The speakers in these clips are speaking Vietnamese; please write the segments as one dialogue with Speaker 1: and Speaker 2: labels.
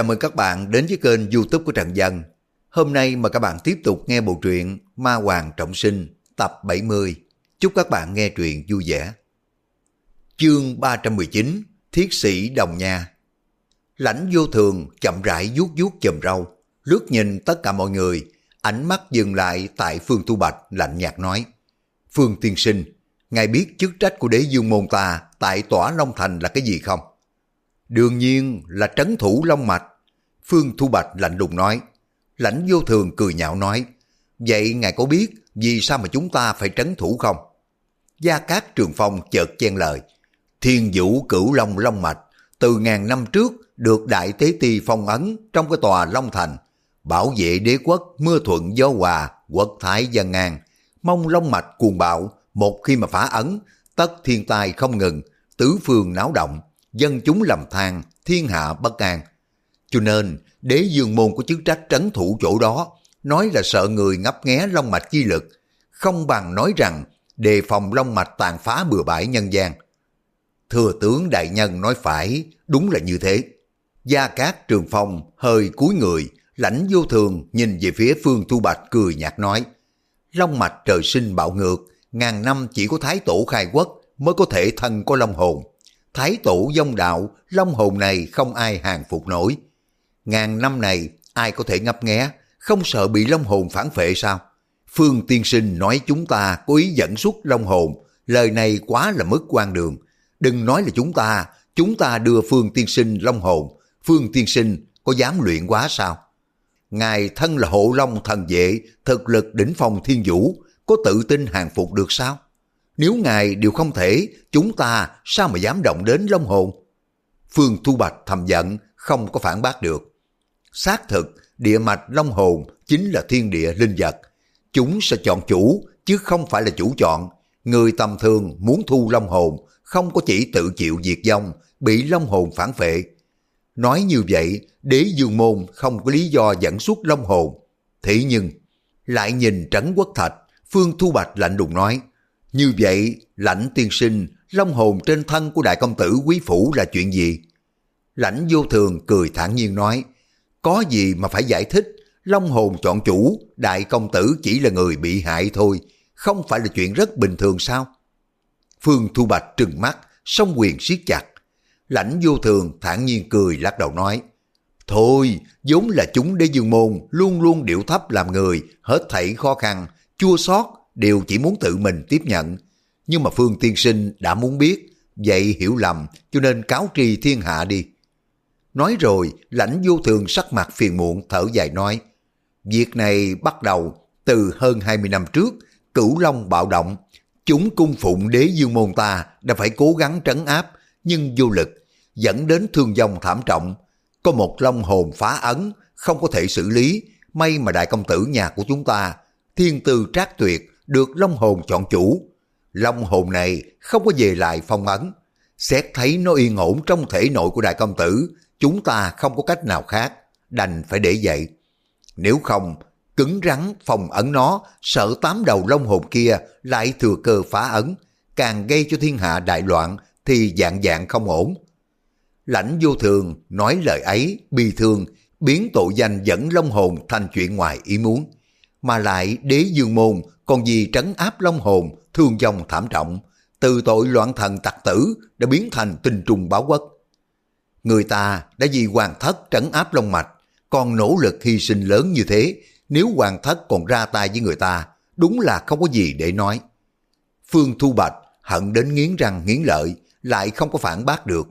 Speaker 1: Chào mừng các bạn đến với kênh youtube của Trần Dân. Hôm nay mà các bạn tiếp tục nghe bộ truyện Ma Hoàng Trọng Sinh tập 70. Chúc các bạn nghe truyện vui vẻ. Chương 319 Thiết sĩ Đồng Nha Lãnh vô thường chậm rãi vuốt vuốt chùm râu, lướt nhìn tất cả mọi người, ánh mắt dừng lại tại Phương Tu Bạch lạnh nhạt nói. Phương Tiên Sinh, ngài biết chức trách của đế dương môn ta tại tỏa Long Thành là cái gì không? Đương nhiên là trấn thủ Long Mạch. Phương Thu Bạch lạnh lùng nói. Lãnh vô thường cười nhạo nói. Vậy ngài có biết vì sao mà chúng ta phải trấn thủ không? Gia Cát Trường Phong chợt chen lời. Thiên vũ cửu Long Long Mạch từ ngàn năm trước được Đại Tế Ti phong ấn trong cái tòa Long Thành, bảo vệ đế quốc mưa thuận gió hòa, quốc thái dân ngang, mong Long Mạch cuồng bạo, một khi mà phá ấn, tất thiên tai không ngừng, tứ phương náo động, dân chúng lầm than, thiên hạ bất an. Cho nên, đế dương môn có chức trách trấn thủ chỗ đó, nói là sợ người ngấp nghé long mạch chi lực, không bằng nói rằng đề phòng long mạch tàn phá bừa bãi nhân gian. Thừa tướng đại nhân nói phải, đúng là như thế. Gia Cát Trường Phong hơi cúi người, lãnh vô thường nhìn về phía Phương Thu Bạch cười nhạt nói. Long mạch trời sinh bạo ngược, ngàn năm chỉ có Thái Tổ khai quốc mới có thể thân có long hồn. Thái Tổ dông đạo, long hồn này không ai hàng phục nổi. Ngàn năm này, ai có thể ngấp nghé, không sợ bị long hồn phản phệ sao? Phương Tiên Sinh nói chúng ta có ý dẫn xuất long hồn, lời này quá là mất quan đường. Đừng nói là chúng ta, chúng ta đưa Phương Tiên Sinh long hồn, Phương Tiên Sinh có dám luyện quá sao? Ngài thân là hộ long thần vệ, thực lực đỉnh phong thiên vũ, có tự tin hàng phục được sao? Nếu ngài đều không thể, chúng ta sao mà dám động đến long hồn? Phương Thu Bạch thầm giận, không có phản bác được. Xác thực, địa mạch long hồn chính là thiên địa linh vật. Chúng sẽ chọn chủ, chứ không phải là chủ chọn. Người tầm thường muốn thu long hồn, không có chỉ tự chịu diệt vong, bị long hồn phản phệ. Nói như vậy, đế dương môn không có lý do dẫn xuất long hồn. Thế nhưng, lại nhìn trấn quốc thạch, Phương Thu Bạch lạnh lùng nói, như vậy, lãnh tiên sinh, long hồn trên thân của đại công tử quý phủ là chuyện gì? Lãnh vô thường cười thản nhiên nói, có gì mà phải giải thích, long hồn chọn chủ, đại công tử chỉ là người bị hại thôi, không phải là chuyện rất bình thường sao? Phương Thu Bạch trừng mắt, song quyền siết chặt. Lãnh vô thường thản nhiên cười lắc đầu nói, Thôi, vốn là chúng đế dương môn luôn luôn điệu thấp làm người, hết thảy khó khăn, chua xót đều chỉ muốn tự mình tiếp nhận. Nhưng mà Phương Tiên Sinh đã muốn biết, vậy hiểu lầm cho nên cáo tri thiên hạ đi. Nói rồi, lãnh vô thường sắc mặt phiền muộn thở dài nói, việc này bắt đầu từ hơn 20 năm trước, cửu long bạo động, chúng cung phụng đế dương môn ta đã phải cố gắng trấn áp, nhưng vô lực, dẫn đến thương vong thảm trọng. Có một long hồn phá ấn, không có thể xử lý, may mà đại công tử nhà của chúng ta, thiên tư trác tuyệt, được Long hồn chọn chủ. Long hồn này không có về lại phong ấn. Xét thấy nó yên ổn trong thể nội của đại công tử, chúng ta không có cách nào khác, đành phải để vậy. Nếu không, cứng rắn phòng ấn nó, sợ tám đầu long hồn kia lại thừa cơ phá ấn, càng gây cho thiên hạ đại loạn thì dạng dạng không ổn. Lãnh vô thường nói lời ấy, bi thương, biến tội danh dẫn long hồn thành chuyện ngoài ý muốn. Mà lại đế dương môn còn vì trấn áp long hồn, thương vong thảm trọng, từ tội loạn thần tặc tử đã biến thành tinh trùng báo quốc. Người ta đã vì hoàng thất trấn áp long mạch, còn nỗ lực hy sinh lớn như thế, nếu hoàng thất còn ra tay với người ta, đúng là không có gì để nói. Phương Thu Bạch hận đến nghiến răng nghiến lợi, lại không có phản bác được.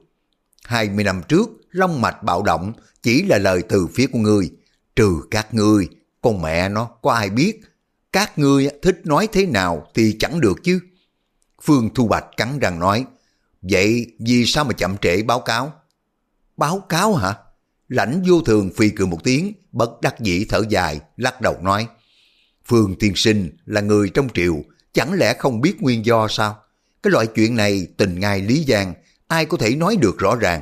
Speaker 1: 20 năm trước, long mạch bạo động chỉ là lời từ phía của ngươi, trừ các ngươi, con mẹ nó có ai biết các ngươi thích nói thế nào thì chẳng được chứ. Phương Thu Bạch cắn răng nói, vậy vì sao mà chậm trễ báo cáo? Báo cáo hả? Lãnh vô thường phi cười một tiếng, bất đắc dĩ thở dài, lắc đầu nói, Phương Tiên Sinh là người trong triều, chẳng lẽ không biết nguyên do sao? Cái loại chuyện này tình ngài lý giang, ai có thể nói được rõ ràng.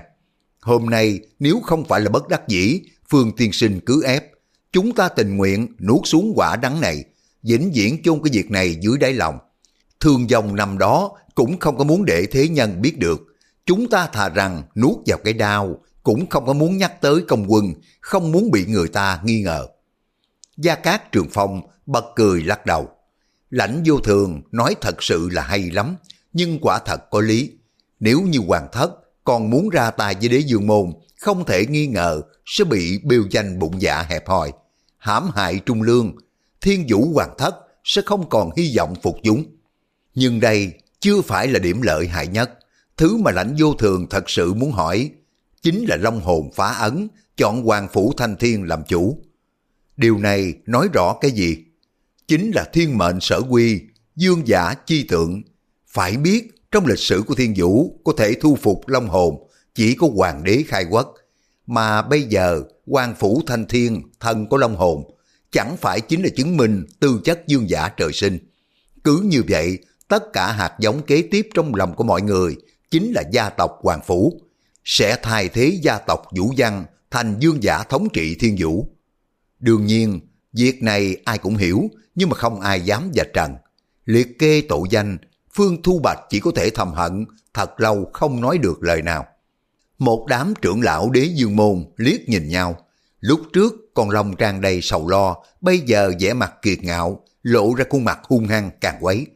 Speaker 1: Hôm nay nếu không phải là bất đắc dĩ, Phương Tiên Sinh cứ ép, chúng ta tình nguyện nuốt xuống quả đắng này, vĩnh viễn chôn cái việc này dưới đáy lòng. Thương dòng năm đó cũng không có muốn để thế nhân biết được. Chúng ta thà rằng nuốt vào cái đau, cũng không có muốn nhắc tới công quân, không muốn bị người ta nghi ngờ. Gia Cát Trường Phong bật cười lắc đầu. Lãnh vô thường nói thật sự là hay lắm, nhưng quả thật có lý. Nếu như hoàng thất còn muốn ra tay với đế dương môn, không thể nghi ngờ sẽ bị bêu danh bụng dạ hẹp hòi, hãm hại trung lương. Thiên vũ hoàng thất sẽ không còn hy vọng phục chúng. Nhưng đây chưa phải là điểm lợi hại nhất. Thứ mà lãnh vô thường thật sự muốn hỏi chính là long hồn phá ấn, chọn hoàng phủ thanh thiên làm chủ. Điều này nói rõ cái gì? Chính là thiên mệnh sở quy, dương giả chi tượng. Phải biết, trong lịch sử của thiên vũ có thể thu phục long hồn chỉ có hoàng đế khai quốc. Mà bây giờ, quan phủ thanh thiên, thân của long hồn, chẳng phải chính là chứng minh tư chất dương giả trời sinh. Cứ như vậy, tất cả hạt giống kế tiếp trong lòng của mọi người chính là gia tộc Hoàng Phủ, sẽ thay thế gia tộc Vũ Văn thành dương giả thống trị thiên vũ. Đương nhiên, việc này ai cũng hiểu, nhưng mà không ai dám vạch trần. Liệt kê tội danh, Phương Thu Bạch chỉ có thể thầm hận, thật lâu không nói được lời nào. Một đám trưởng lão đế dương môn liếc nhìn nhau. Lúc trước còn lòng tràn đầy sầu lo, bây giờ vẻ mặt kiệt ngạo, lộ ra khuôn mặt hung hăng càng quấy.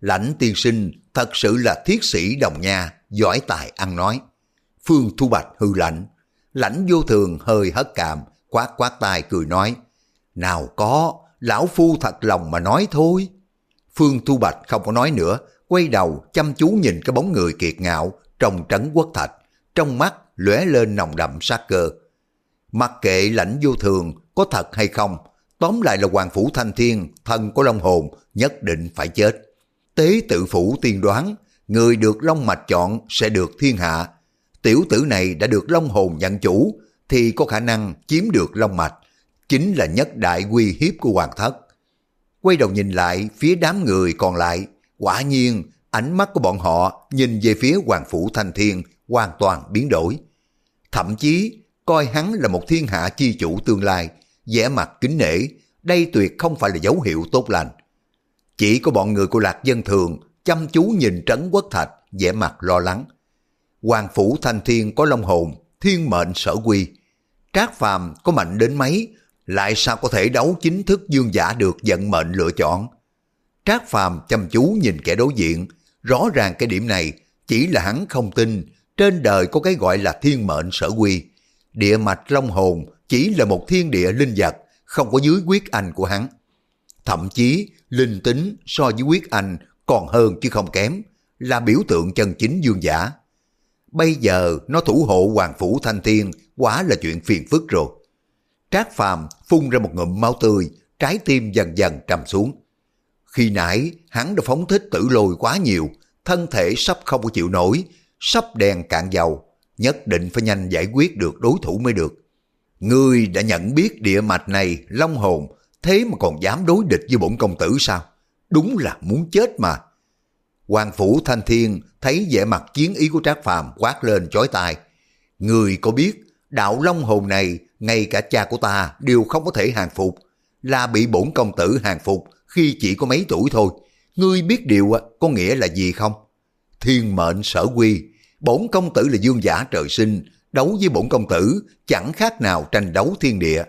Speaker 1: Lãnh tiên sinh thật sự là thiết sĩ đồng nha, giỏi tài ăn nói. Phương Thu Bạch hư lạnh, lãnh vô thường hơi hất càm, quát quát tai cười nói. Nào có, lão phu thật lòng mà nói thôi. Phương Thu Bạch không có nói nữa, quay đầu chăm chú nhìn cái bóng người kiệt ngạo trong trấn quốc thạch, trong mắt lóe lên nồng đậm sát cơ. Mặc kệ lãnh vô thường có thật hay không, tóm lại là Hoàng Phủ Thanh Thiên, thân của Long Hồn, nhất định phải chết. Tế tự phủ tiên đoán, người được Long Mạch chọn sẽ được thiên hạ. Tiểu tử này đã được Long Hồn nhận chủ, thì có khả năng chiếm được Long Mạch, chính là nhất đại uy hiếp của Hoàng Thất. Quay đầu nhìn lại phía đám người còn lại, quả nhiên ánh mắt của bọn họ nhìn về phía Hoàng Phủ Thanh Thiên hoàn toàn biến đổi. Thậm chí coi hắn là một thiên hạ chi chủ tương lai, vẻ mặt kính nể, đây tuyệt không phải là dấu hiệu tốt lành. Chỉ có bọn người của Lạc Dân Thường chăm chú nhìn Trấn Quốc Thạch, vẻ mặt lo lắng. Hoàng Phủ Thanh Thiên có long hồn, thiên mệnh sở quy. Trác Phàm có mạnh đến mấy, lại sao có thể đấu chính thức dương giả được vận mệnh lựa chọn. Trác Phàm chăm chú nhìn kẻ đối diện, rõ ràng cái điểm này chỉ là hắn không tin trên đời có cái gọi là thiên mệnh sở quy. Địa mạch long hồn chỉ là một thiên địa linh vật, không có dưới quyết anh của hắn. Thậm chí, linh tính so với quyết anh còn hơn chứ không kém, là biểu tượng chân chính dương giả. Bây giờ nó thủ hộ Hoàng Phủ Thanh Thiên quá là chuyện phiền phức rồi. Trác Phàm phun ra một ngụm máu tươi, trái tim dần dần trầm xuống. Khi nãy hắn đã phóng thích tử lôi quá nhiều, thân thể sắp không có chịu nổi, sắp đèn cạn dầu, nhất định phải nhanh giải quyết được đối thủ mới được. Ngươi đã nhận biết địa mạch này, long hồn, thế mà còn dám đối địch với bổn công tử sao? Đúng là muốn chết mà. Hoàng Phủ Thanh Thiên thấy vẻ mặt chiến ý của Trác Phàm quát lên chói tai. Người có biết, đạo long hồn này, ngay cả cha của ta đều không có thể hàng phục, là bị bổn công tử hàng phục khi chỉ có mấy tuổi thôi. Ngươi biết điều có nghĩa là gì không? Thiên mệnh sở quy, bổn công tử là dương giả trời sinh, đấu với bổn công tử chẳng khác nào tranh đấu thiên địa.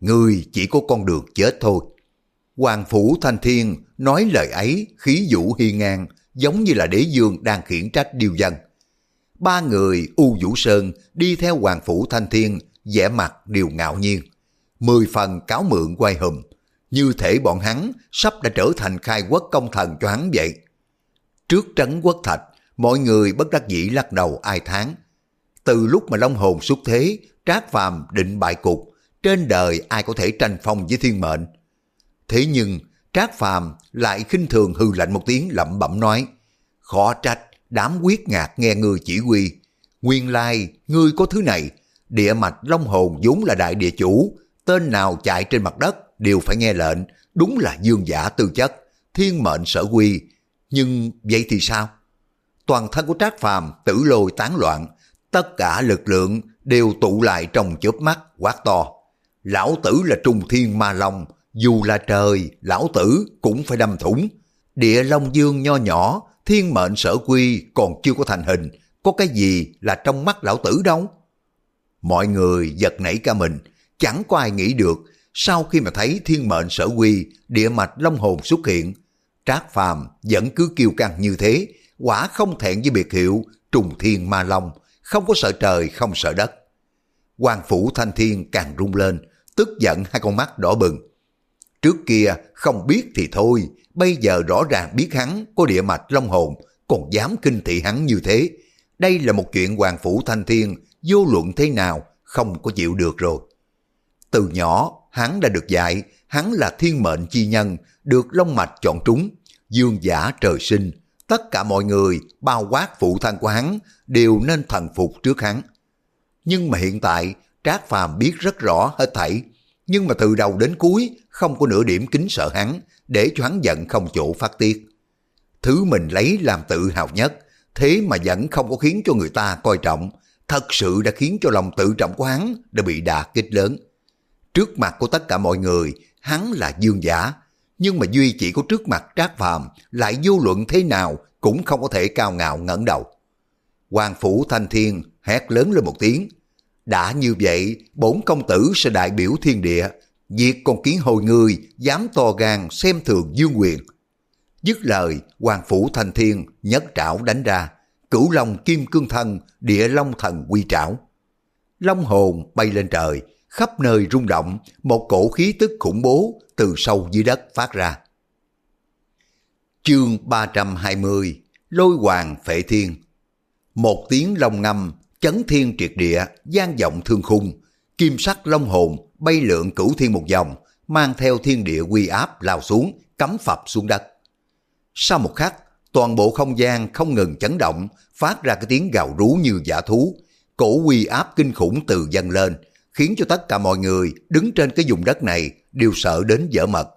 Speaker 1: người chỉ có con đường chết thôi. Hoàng Phủ Thanh Thiên nói lời ấy khí vũ hiên ngang, giống như là đế dương đang khiển trách điều dân. Ba người U Vũ Sơn đi theo Hoàng Phủ Thanh Thiên, vẻ mặt đều ngạo nhiên. Mười phần cáo mượn quay hùm, như thể bọn hắn sắp đã trở thành khai quốc công thần cho hắn vậy. Trước trấn quốc thạch, mọi người bất đắc dĩ lắc đầu ai tháng. Từ lúc mà Long Hồn xuất thế, Trác Phàm định bại cục, trên đời ai có thể tranh phong với thiên mệnh. Thế nhưng, Trác Phàm lại khinh thường hư lạnh một tiếng lẩm bẩm nói, khó trách, đám quyết ngạc nghe ngươi chỉ huy. Nguyên lai, ngươi có thứ này, địa mạch long hồn vốn là đại địa chủ, tên nào chạy trên mặt đất đều phải nghe lệnh, đúng là dương giả tư chất, thiên mệnh sở quy. Nhưng vậy thì sao? Toàn thân của Trác Phàm tử lôi tán loạn, tất cả lực lượng đều tụ lại trong chớp mắt quát to. Lão tử là trung thiên ma long, dù là trời, lão tử cũng phải đâm thủng. Địa Long Dương nho nhỏ, thiên mệnh sở quy còn chưa có thành hình, có cái gì là trong mắt lão tử đâu? Mọi người giật nảy cả mình, chẳng có ai nghĩ được sau khi mà thấy thiên mệnh sở quy, địa mạch long hồn xuất hiện, Trác Phàm vẫn cứ kiêu căng như thế, quả không thẹn với biệt hiệu trùng thiên ma long, không có sợ trời không sợ đất. Hoàng phủ thanh thiên càng rung lên, tức giận hai con mắt đỏ bừng. Trước kia không biết thì thôi, bây giờ rõ ràng biết hắn có địa mạch long hồn, còn dám kinh thị hắn như thế. Đây là một chuyện Hoàng phủ thanh thiên, vô luận thế nào, không có chịu được rồi. Từ nhỏ, hắn đã được dạy, hắn là thiên mệnh chi nhân, được long mạch chọn trúng, dương giả trời sinh, tất cả mọi người, bao quát phụ thân của hắn, đều nên thần phục trước hắn. Nhưng mà hiện tại, Trác Phàm biết rất rõ hết thảy, nhưng mà từ đầu đến cuối không có nửa điểm kính sợ hắn, để cho hắn giận không chỗ phát tiết. Thứ mình lấy làm tự hào nhất, thế mà vẫn không có khiến cho người ta coi trọng, thật sự đã khiến cho lòng tự trọng của hắn đã bị đà kích lớn. Trước mặt của tất cả mọi người, hắn là dương giả, nhưng mà Duy chỉ có trước mặt Trác Phàm lại vô luận thế nào cũng không có thể cao ngạo ngẩng đầu. Hoàng Phủ Thanh Thiên hét lớn lên một tiếng. Đã như vậy, bổn công tử sẽ đại biểu thiên địa, diệt con kiến hồi người dám to gan xem thường dương quyền. Dứt lời, Hoàng Phủ Thanh Thiên nhất trảo đánh ra, cửu long kim cương thân, địa long thần quy trảo. Long hồn bay lên trời, khắp nơi rung động, một cổ khí tức khủng bố từ sâu dưới đất phát ra. Chương 320 Lôi hoàng phệ thiên Một tiếng long ngâm, chấn thiên triệt địa, gian vọng thương khung, kim sắc long hồn bay lượn cửu thiên một vòng, mang theo thiên địa quy áp lao xuống, cắm phập xuống đất. Sau một khắc, toàn bộ không gian không ngừng chấn động, phát ra cái tiếng gào rú như giả thú, cổ quy áp kinh khủng từ dâng lên, khiến cho tất cả mọi người đứng trên cái vùng đất này đều sợ đến dở mật.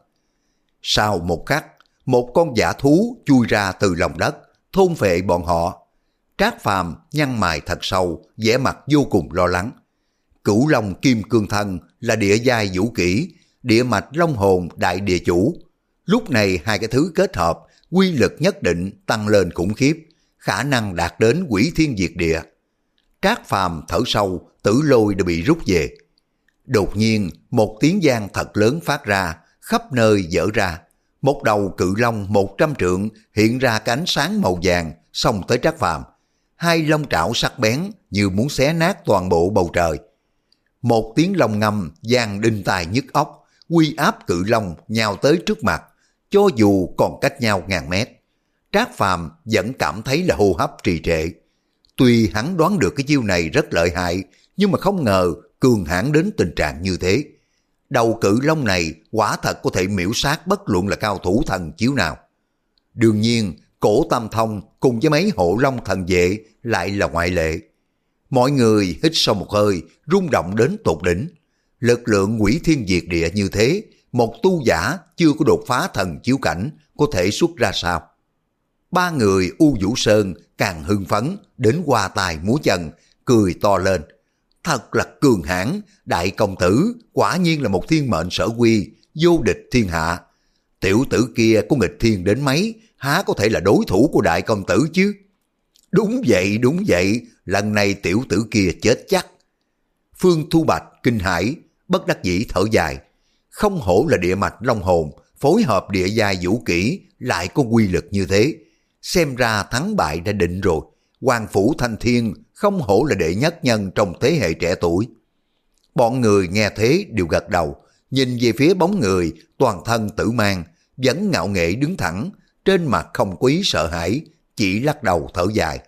Speaker 1: Sau một khắc, một con giả thú chui ra từ lòng đất, thôn phệ bọn họ. Trác Phàm nhăn mày thật sâu, vẻ mặt vô cùng lo lắng. Cửu Long Kim Cương Thân là địa giai vũ kỹ, địa mạch Long Hồn đại địa chủ. Lúc này hai cái thứ kết hợp, quy lực nhất định tăng lên khủng khiếp, khả năng đạt đến quỷ thiên diệt địa. Trác Phàm thở sâu, tử lôi đã bị rút về. Đột nhiên, một tiếng giang thật lớn phát ra, khắp nơi dở ra. Một đầu cự long một trăm trượng hiện ra cánh sáng màu vàng, xông tới Trác Phàm. Hai lông trảo sắc bén như muốn xé nát toàn bộ bầu trời. Một tiếng long ngâm giang đinh tài nhức óc, quy áp cự long nhào tới trước mặt, cho dù còn cách nhau ngàn mét. Trác Phàm vẫn cảm thấy là hô hấp trì trệ. Tuy hắn đoán được cái chiêu này rất lợi hại, nhưng mà không ngờ cường hãn đến tình trạng như thế. Đầu cự long này quả thật có thể miễu sát bất luận là cao thủ thần chiếu nào. Đương nhiên, cổ tam thông cùng với mấy hộ long thần vệ lại là ngoại lệ. Mọi người hít sâu một hơi, rung động đến tột đỉnh. Lực lượng quỷ thiên diệt địa như thế, một tu giả chưa có đột phá thần chiếu cảnh có thể xuất ra sao? Ba người U Vũ Sơn càng hưng phấn đến qua tài múa chân, cười to lên. Thật là cường hãn, đại công tử, quả nhiên là một thiên mệnh sở quy, vô địch thiên hạ. Tiểu tử kia có nghịch thiên đến mấy, há có thể là đối thủ của đại công tử chứ? Đúng vậy, đúng vậy, lần này tiểu tử kia chết chắc. Phương Thu Bạch kinh hãi, bất đắc dĩ thở dài. Không hổ là địa mạch long hồn, phối hợp địa giai vũ kỹ lại có quy lực như thế. Xem ra thắng bại đã định rồi. Hoàng Phủ Thanh Thiên không hổ là đệ nhất nhân trong thế hệ trẻ tuổi. Bọn người nghe thế đều gật đầu, nhìn về phía bóng người toàn thân tử mang, vẫn ngạo nghệ đứng thẳng, trên mặt không quý sợ hãi, chỉ lắc đầu thở dài.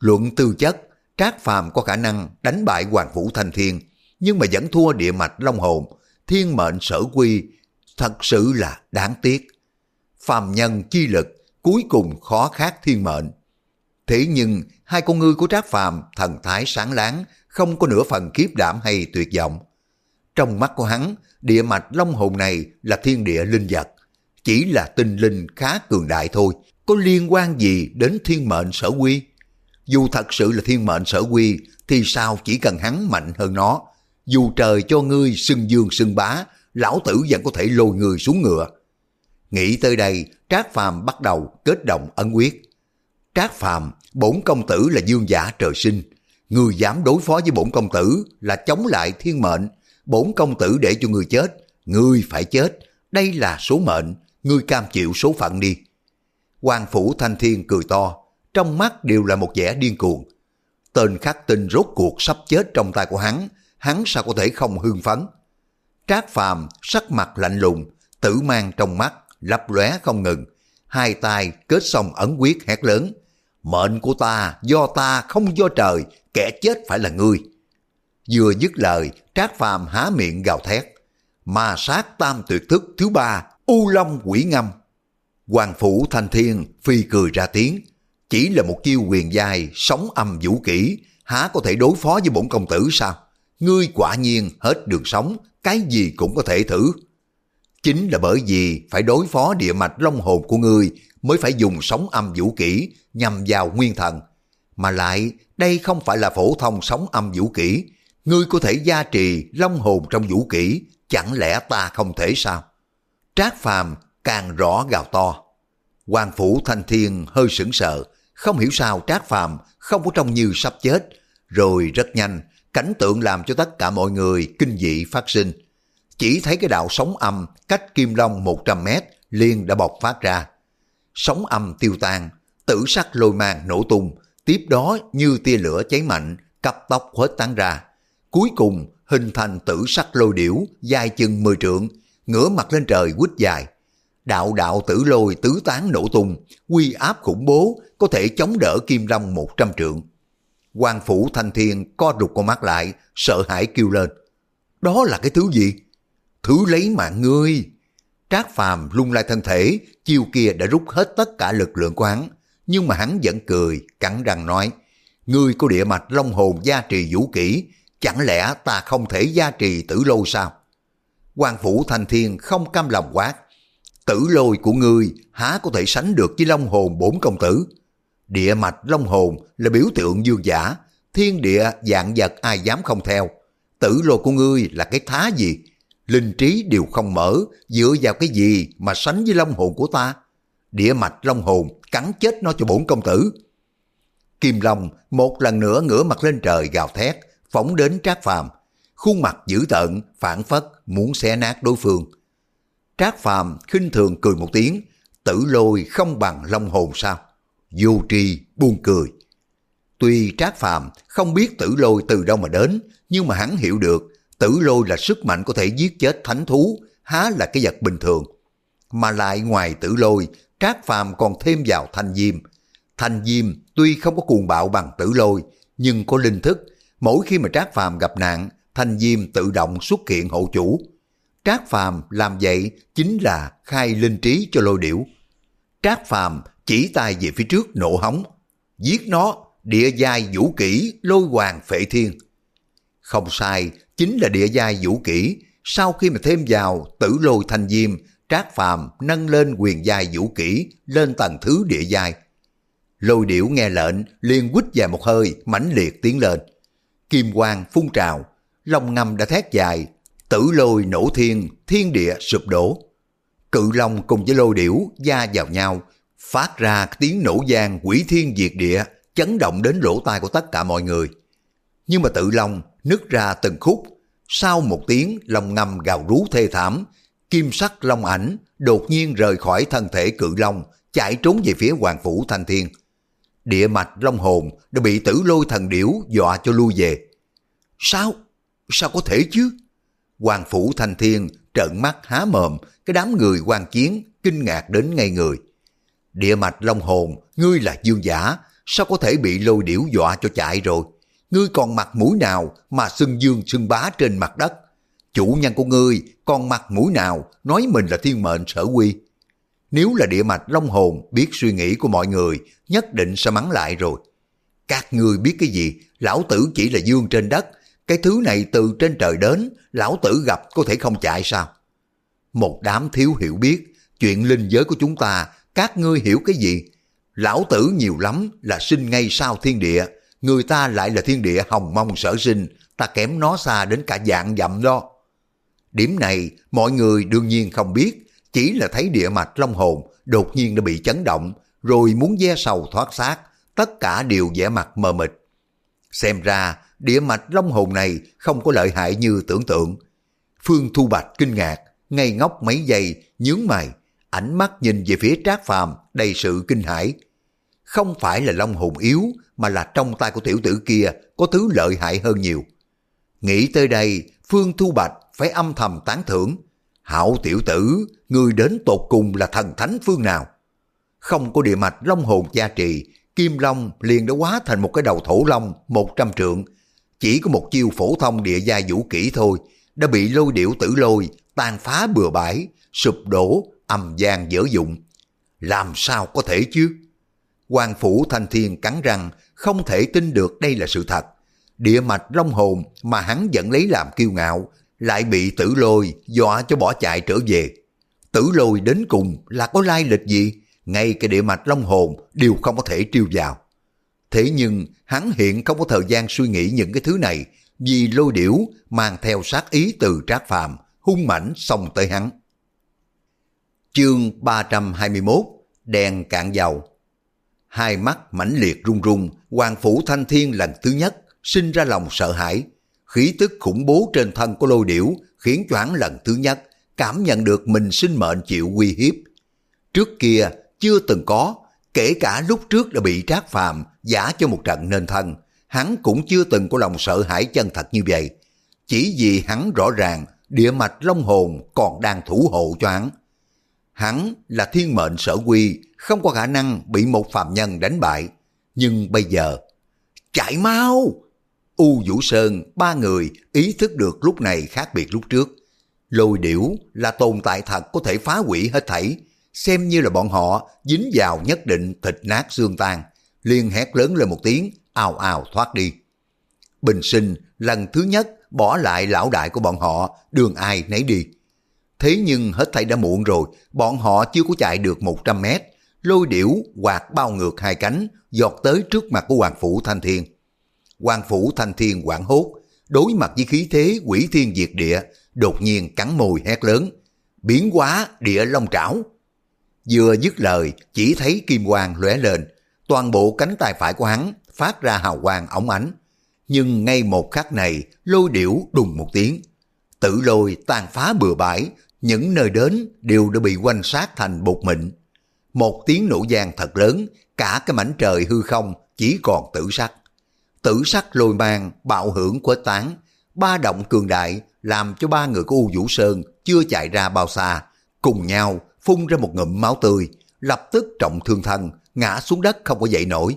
Speaker 1: Luận tư chất, Trác Phàm có khả năng đánh bại Hoàng vũ Thanh Thiên, nhưng mà vẫn thua địa mạch Long Hồn, thiên mệnh sở quy, thật sự là đáng tiếc. Phàm nhân chi lực cuối cùng khó khác thiên mệnh. Thế nhưng hai con ngươi của Trác Phàm thần thái sáng láng, không có nửa phần kiếp đảm hay tuyệt vọng. Trong mắt của hắn, địa mạch long hồn này là thiên địa linh vật, chỉ là tinh linh khá cường đại thôi, có liên quan gì đến thiên mệnh sở quy? Dù thật sự là thiên mệnh sở quy, thì sao chỉ cần hắn mạnh hơn nó? Dù trời cho ngươi sưng dương sưng bá, lão tử vẫn có thể lôi người xuống ngựa. Nghĩ tới đây, Trác Phàm bắt đầu kết động ấn quyết. Trác Phàm bổn công tử là dương giả trời sinh, người dám đối phó với bổn công tử là chống lại thiên mệnh. Bổn công tử để cho người chết, người phải chết. Đây là số mệnh, ngươi cam chịu số phận đi. Hoàng Phủ Thanh Thiên cười to, trong mắt đều là một vẻ điên cuồng. Tên khắc tinh rốt cuộc sắp chết trong tay của hắn, hắn sao có thể không hưng phấn. Trác Phàm sắc mặt lạnh lùng, tử mang trong mắt, lấp lóe không ngừng. Hai tay kết xong ấn quyết hét lớn. Mệnh của ta, do ta, không do trời, kẻ chết phải là ngươi. Vừa dứt lời, Trác Phàm há miệng gào thét. Ma sát tam tuyệt thức thứ ba, U Long quỷ ngâm. Hoàng phủ thanh thiên phi cười ra tiếng. Chỉ là một chiêu quyền dài, sống âm vũ kỹ, há có thể đối phó với bổn công tử sao? Ngươi quả nhiên hết đường sống, cái gì cũng có thể thử. Chính là bởi vì phải đối phó địa mạch long hồn của ngươi mới phải dùng sóng âm vũ kỹ nhằm vào nguyên thần. Mà lại, đây không phải là phổ thông sóng âm vũ kỹ. Ngươi có thể gia trì long hồn trong vũ kỹ, chẳng lẽ ta không thể sao? Trác phàm càng rõ gào to. Hoàng phủ thanh thiên hơi sững sờ, không hiểu sao Trác phàm không có trông như sắp chết. Rồi rất nhanh, cảnh tượng làm cho tất cả mọi người kinh dị phát sinh. Chỉ thấy cái đạo sóng âm cách Kim Long 100 mét liền đã bộc phát ra. Sóng âm tiêu tan, tử sắc lôi mang nổ tung, tiếp đó như tia lửa cháy mạnh, cặp tóc hết tán ra. Cuối cùng hình thành tử sắc lôi điểu dài chừng 10 trượng, ngửa mặt lên trời quýt dài. Đạo đạo tử lôi tứ tán nổ tung, quy áp khủng bố, có thể chống đỡ kim long 100 trượng. Quan phủ thanh thiên co rụt con mắt lại, sợ hãi kêu lên. Đó là cái thứ gì? Thứ lấy mạng ngươi. Trác phàm lung lại thân thể, chiêu kia đã rút hết tất cả lực lượng của hắn. Nhưng mà hắn vẫn cười, cắn răng nói. Ngươi có địa mạch long hồn gia trì vũ kỹ, chẳng lẽ ta không thể gia trì tử lôi sao? Quan phủ thanh thiên không cam lòng quát. Tử lôi của ngươi há có thể sánh được với long hồn bốn công tử? Địa mạch long hồn là biểu tượng dương giả, thiên địa dạng vật ai dám không theo. Tử lôi của ngươi là cái thá gì? Linh trí đều không mở, dựa vào cái gì mà sánh với long hồn của ta? Địa mạch long hồn cắn chết nó cho bổn công tử. Kim Long một lần nữa ngửa mặt lên trời gào thét, phóng đến Trác Phàm, khuôn mặt dữ tợn, phản phất muốn xé nát đối phương. Trác Phàm khinh thường cười một tiếng, tử lôi không bằng long hồn sao? Vô tri buông cười. Tuy Trác Phàm không biết tử lôi từ đâu mà đến, nhưng mà hắn hiểu được tử lôi là sức mạnh có thể giết chết thánh thú, há là cái vật bình thường. Mà lại ngoài tử lôi, Trác Phàm còn thêm vào thanh diêm. Thanh diêm tuy không có cuồng bạo bằng tử lôi, nhưng có linh thức. Mỗi khi mà Trác Phàm gặp nạn, thanh diêm tự động xuất hiện hộ chủ. Trác Phàm làm vậy chính là khai linh trí cho lôi điểu. Trác Phàm chỉ tay về phía trước nộ hóng. Giết nó, địa giai vũ kỹ, lôi hoàng phệ thiên. Không sai, chính là địa giai vũ kỹ. Sau khi mà thêm vào tử lôi thanh diêm, Trác Phàm nâng lên quyền giai vũ kỹ lên tầng thứ địa giai. Lôi điểu nghe lệnh, liền quýt dài một hơi, mãnh liệt tiến lên. Kim quang phun trào, long ngâm đã thét dài, tử lôi nổ thiên, thiên địa sụp đổ. Cự long cùng với lôi điểu gia vào nhau, phát ra tiếng nổ giang quỷ thiên diệt địa, chấn động đến lỗ tai của tất cả mọi người. Nhưng mà tự long nứt ra từng khúc, sau một tiếng lòng ngầm gào rú thê thảm, kim sắc long ảnh đột nhiên rời khỏi thân thể cự long, chạy trốn về phía hoàng phủ thanh thiên. Địa mạch long hồn đã bị tử lôi thần điểu dọa cho lui về. Sao? Sao có thể chứ? Hoàng phủ thanh thiên trợn mắt há mồm, cái đám người quan chiến kinh ngạc đến ngay người. Địa mạch long hồn, ngươi là dương giả, sao có thể bị lôi điểu dọa cho chạy rồi? Ngươi còn mặt mũi nào mà xưng dương xưng bá trên mặt đất? Chủ nhân của ngươi còn mặt mũi nào nói mình là thiên mệnh sở quy? Nếu là địa mạch long hồn biết suy nghĩ của mọi người, nhất định sẽ mắng lại rồi. Các ngươi biết cái gì, lão tử chỉ là dương trên đất, cái thứ này từ trên trời đến, lão tử gặp có thể không chạy sao? Một đám thiếu hiểu biết, chuyện linh giới của chúng ta, các ngươi hiểu cái gì? Lão tử nhiều lắm là sinh ngay sau thiên địa, người ta lại là thiên địa hồng mông sở sinh, ta kém nó xa đến cả dạng dặm đó. Điểm này mọi người đương nhiên không biết, chỉ là thấy địa mạch long hồn đột nhiên đã bị chấn động, rồi muốn ve sầu thoát xác, tất cả đều vẻ mặt mờ mịt. Xem ra địa mạch long hồn này không có lợi hại như tưởng tượng. Phương Thu Bạch kinh ngạc, ngây ngốc mấy giây, nhướng mày, ánh mắt nhìn về phía Trác Phàm đầy sự kinh hãi. Không phải là long hồn yếu, mà là trong tay của tiểu tử kia có thứ lợi hại hơn nhiều. Nghĩ tới đây, Phương Thu Bạch phải âm thầm tán thưởng. Hảo tiểu tử, người đến tột cùng là thần thánh phương nào? Không có địa mạch long hồn gia trì, Kim Long liền đã hóa thành một cái đầu thổ long một trăm trượng. Chỉ có một chiêu phổ thông địa gia vũ kỹ thôi, đã bị lôi điểu tử lôi, tan phá bừa bãi, sụp đổ, âm gian dở dụng. Làm sao có thể chứ? Hoàng Phủ Thanh Thiên cắn răng, không thể tin được đây là sự thật. Địa mạch long hồn mà hắn vẫn lấy làm kiêu ngạo, lại bị tử lôi dọa cho bỏ chạy trở về. Tử lôi đến cùng là có lai lịch gì? ngay cái địa mạch long hồn đều không có thể triêu vào. Thế nhưng hắn hiện không có thời gian suy nghĩ những cái thứ này vì lôi điểu mang theo sát ý từ trác phàm hung mãnh xông tới hắn. Chương 321 Đèn cạn dầu Hai mắt mãnh liệt run run, Hoàng Phủ Thanh Thiên lần thứ nhất sinh ra lòng sợ hãi. Khí tức khủng bố trên thân của lôi điểu khiến choáng lần thứ nhất cảm nhận được mình sinh mệnh chịu uy hiếp. Trước kia chưa từng có, kể cả lúc trước đã bị trác phàm giả cho một trận nên thân, hắn cũng chưa từng có lòng sợ hãi chân thật như vậy. Chỉ vì hắn rõ ràng địa mạch long hồn còn đang thủ hộ cho hắn. Hắn là thiên mệnh sở quy, không có khả năng bị một phàm nhân đánh bại. Nhưng bây giờ, chạy mau! U Vũ Sơn, ba người ý thức được lúc này khác biệt lúc trước. Lôi điểu là tồn tại thật có thể phá hủy hết thảy, xem như là bọn họ dính vào nhất định thịt nát xương tan, liền hét lớn lên một tiếng, ào ào thoát đi. Bình sinh lần thứ nhất bỏ lại lão đại của bọn họ, đường ai nấy đi. Thế nhưng hết thảy đã muộn rồi, bọn họ chưa có chạy được 100 mét, lôi điểu quạt bao ngược hai cánh, giọt tới trước mặt của Hoàng Phủ Thanh Thiên. Hoàng Phủ Thanh Thiên quảng hốt, đối mặt với khí thế quỷ thiên diệt địa, đột nhiên cắn môi hét lớn, biến hóa địa long trảo. Vừa dứt lời, chỉ thấy kim quang lóe lên, toàn bộ cánh tay phải của hắn phát ra hào quang ống ánh. Nhưng ngay một khắc này, lôi điểu đùng một tiếng. Tử lôi tàn phá bừa bãi, những nơi đến đều đã bị quanh sát thành bột mịn. Một tiếng nổ giang thật lớn, cả cái mảnh trời hư không chỉ còn tử sắc. Tử sắc lôi mang, bạo hưởng quế tán, ba động cường đại làm cho ba người của U Vũ Sơn chưa chạy ra bao xa, cùng nhau phun ra một ngụm máu tươi, lập tức trọng thương thân, ngã xuống đất không có dậy nổi.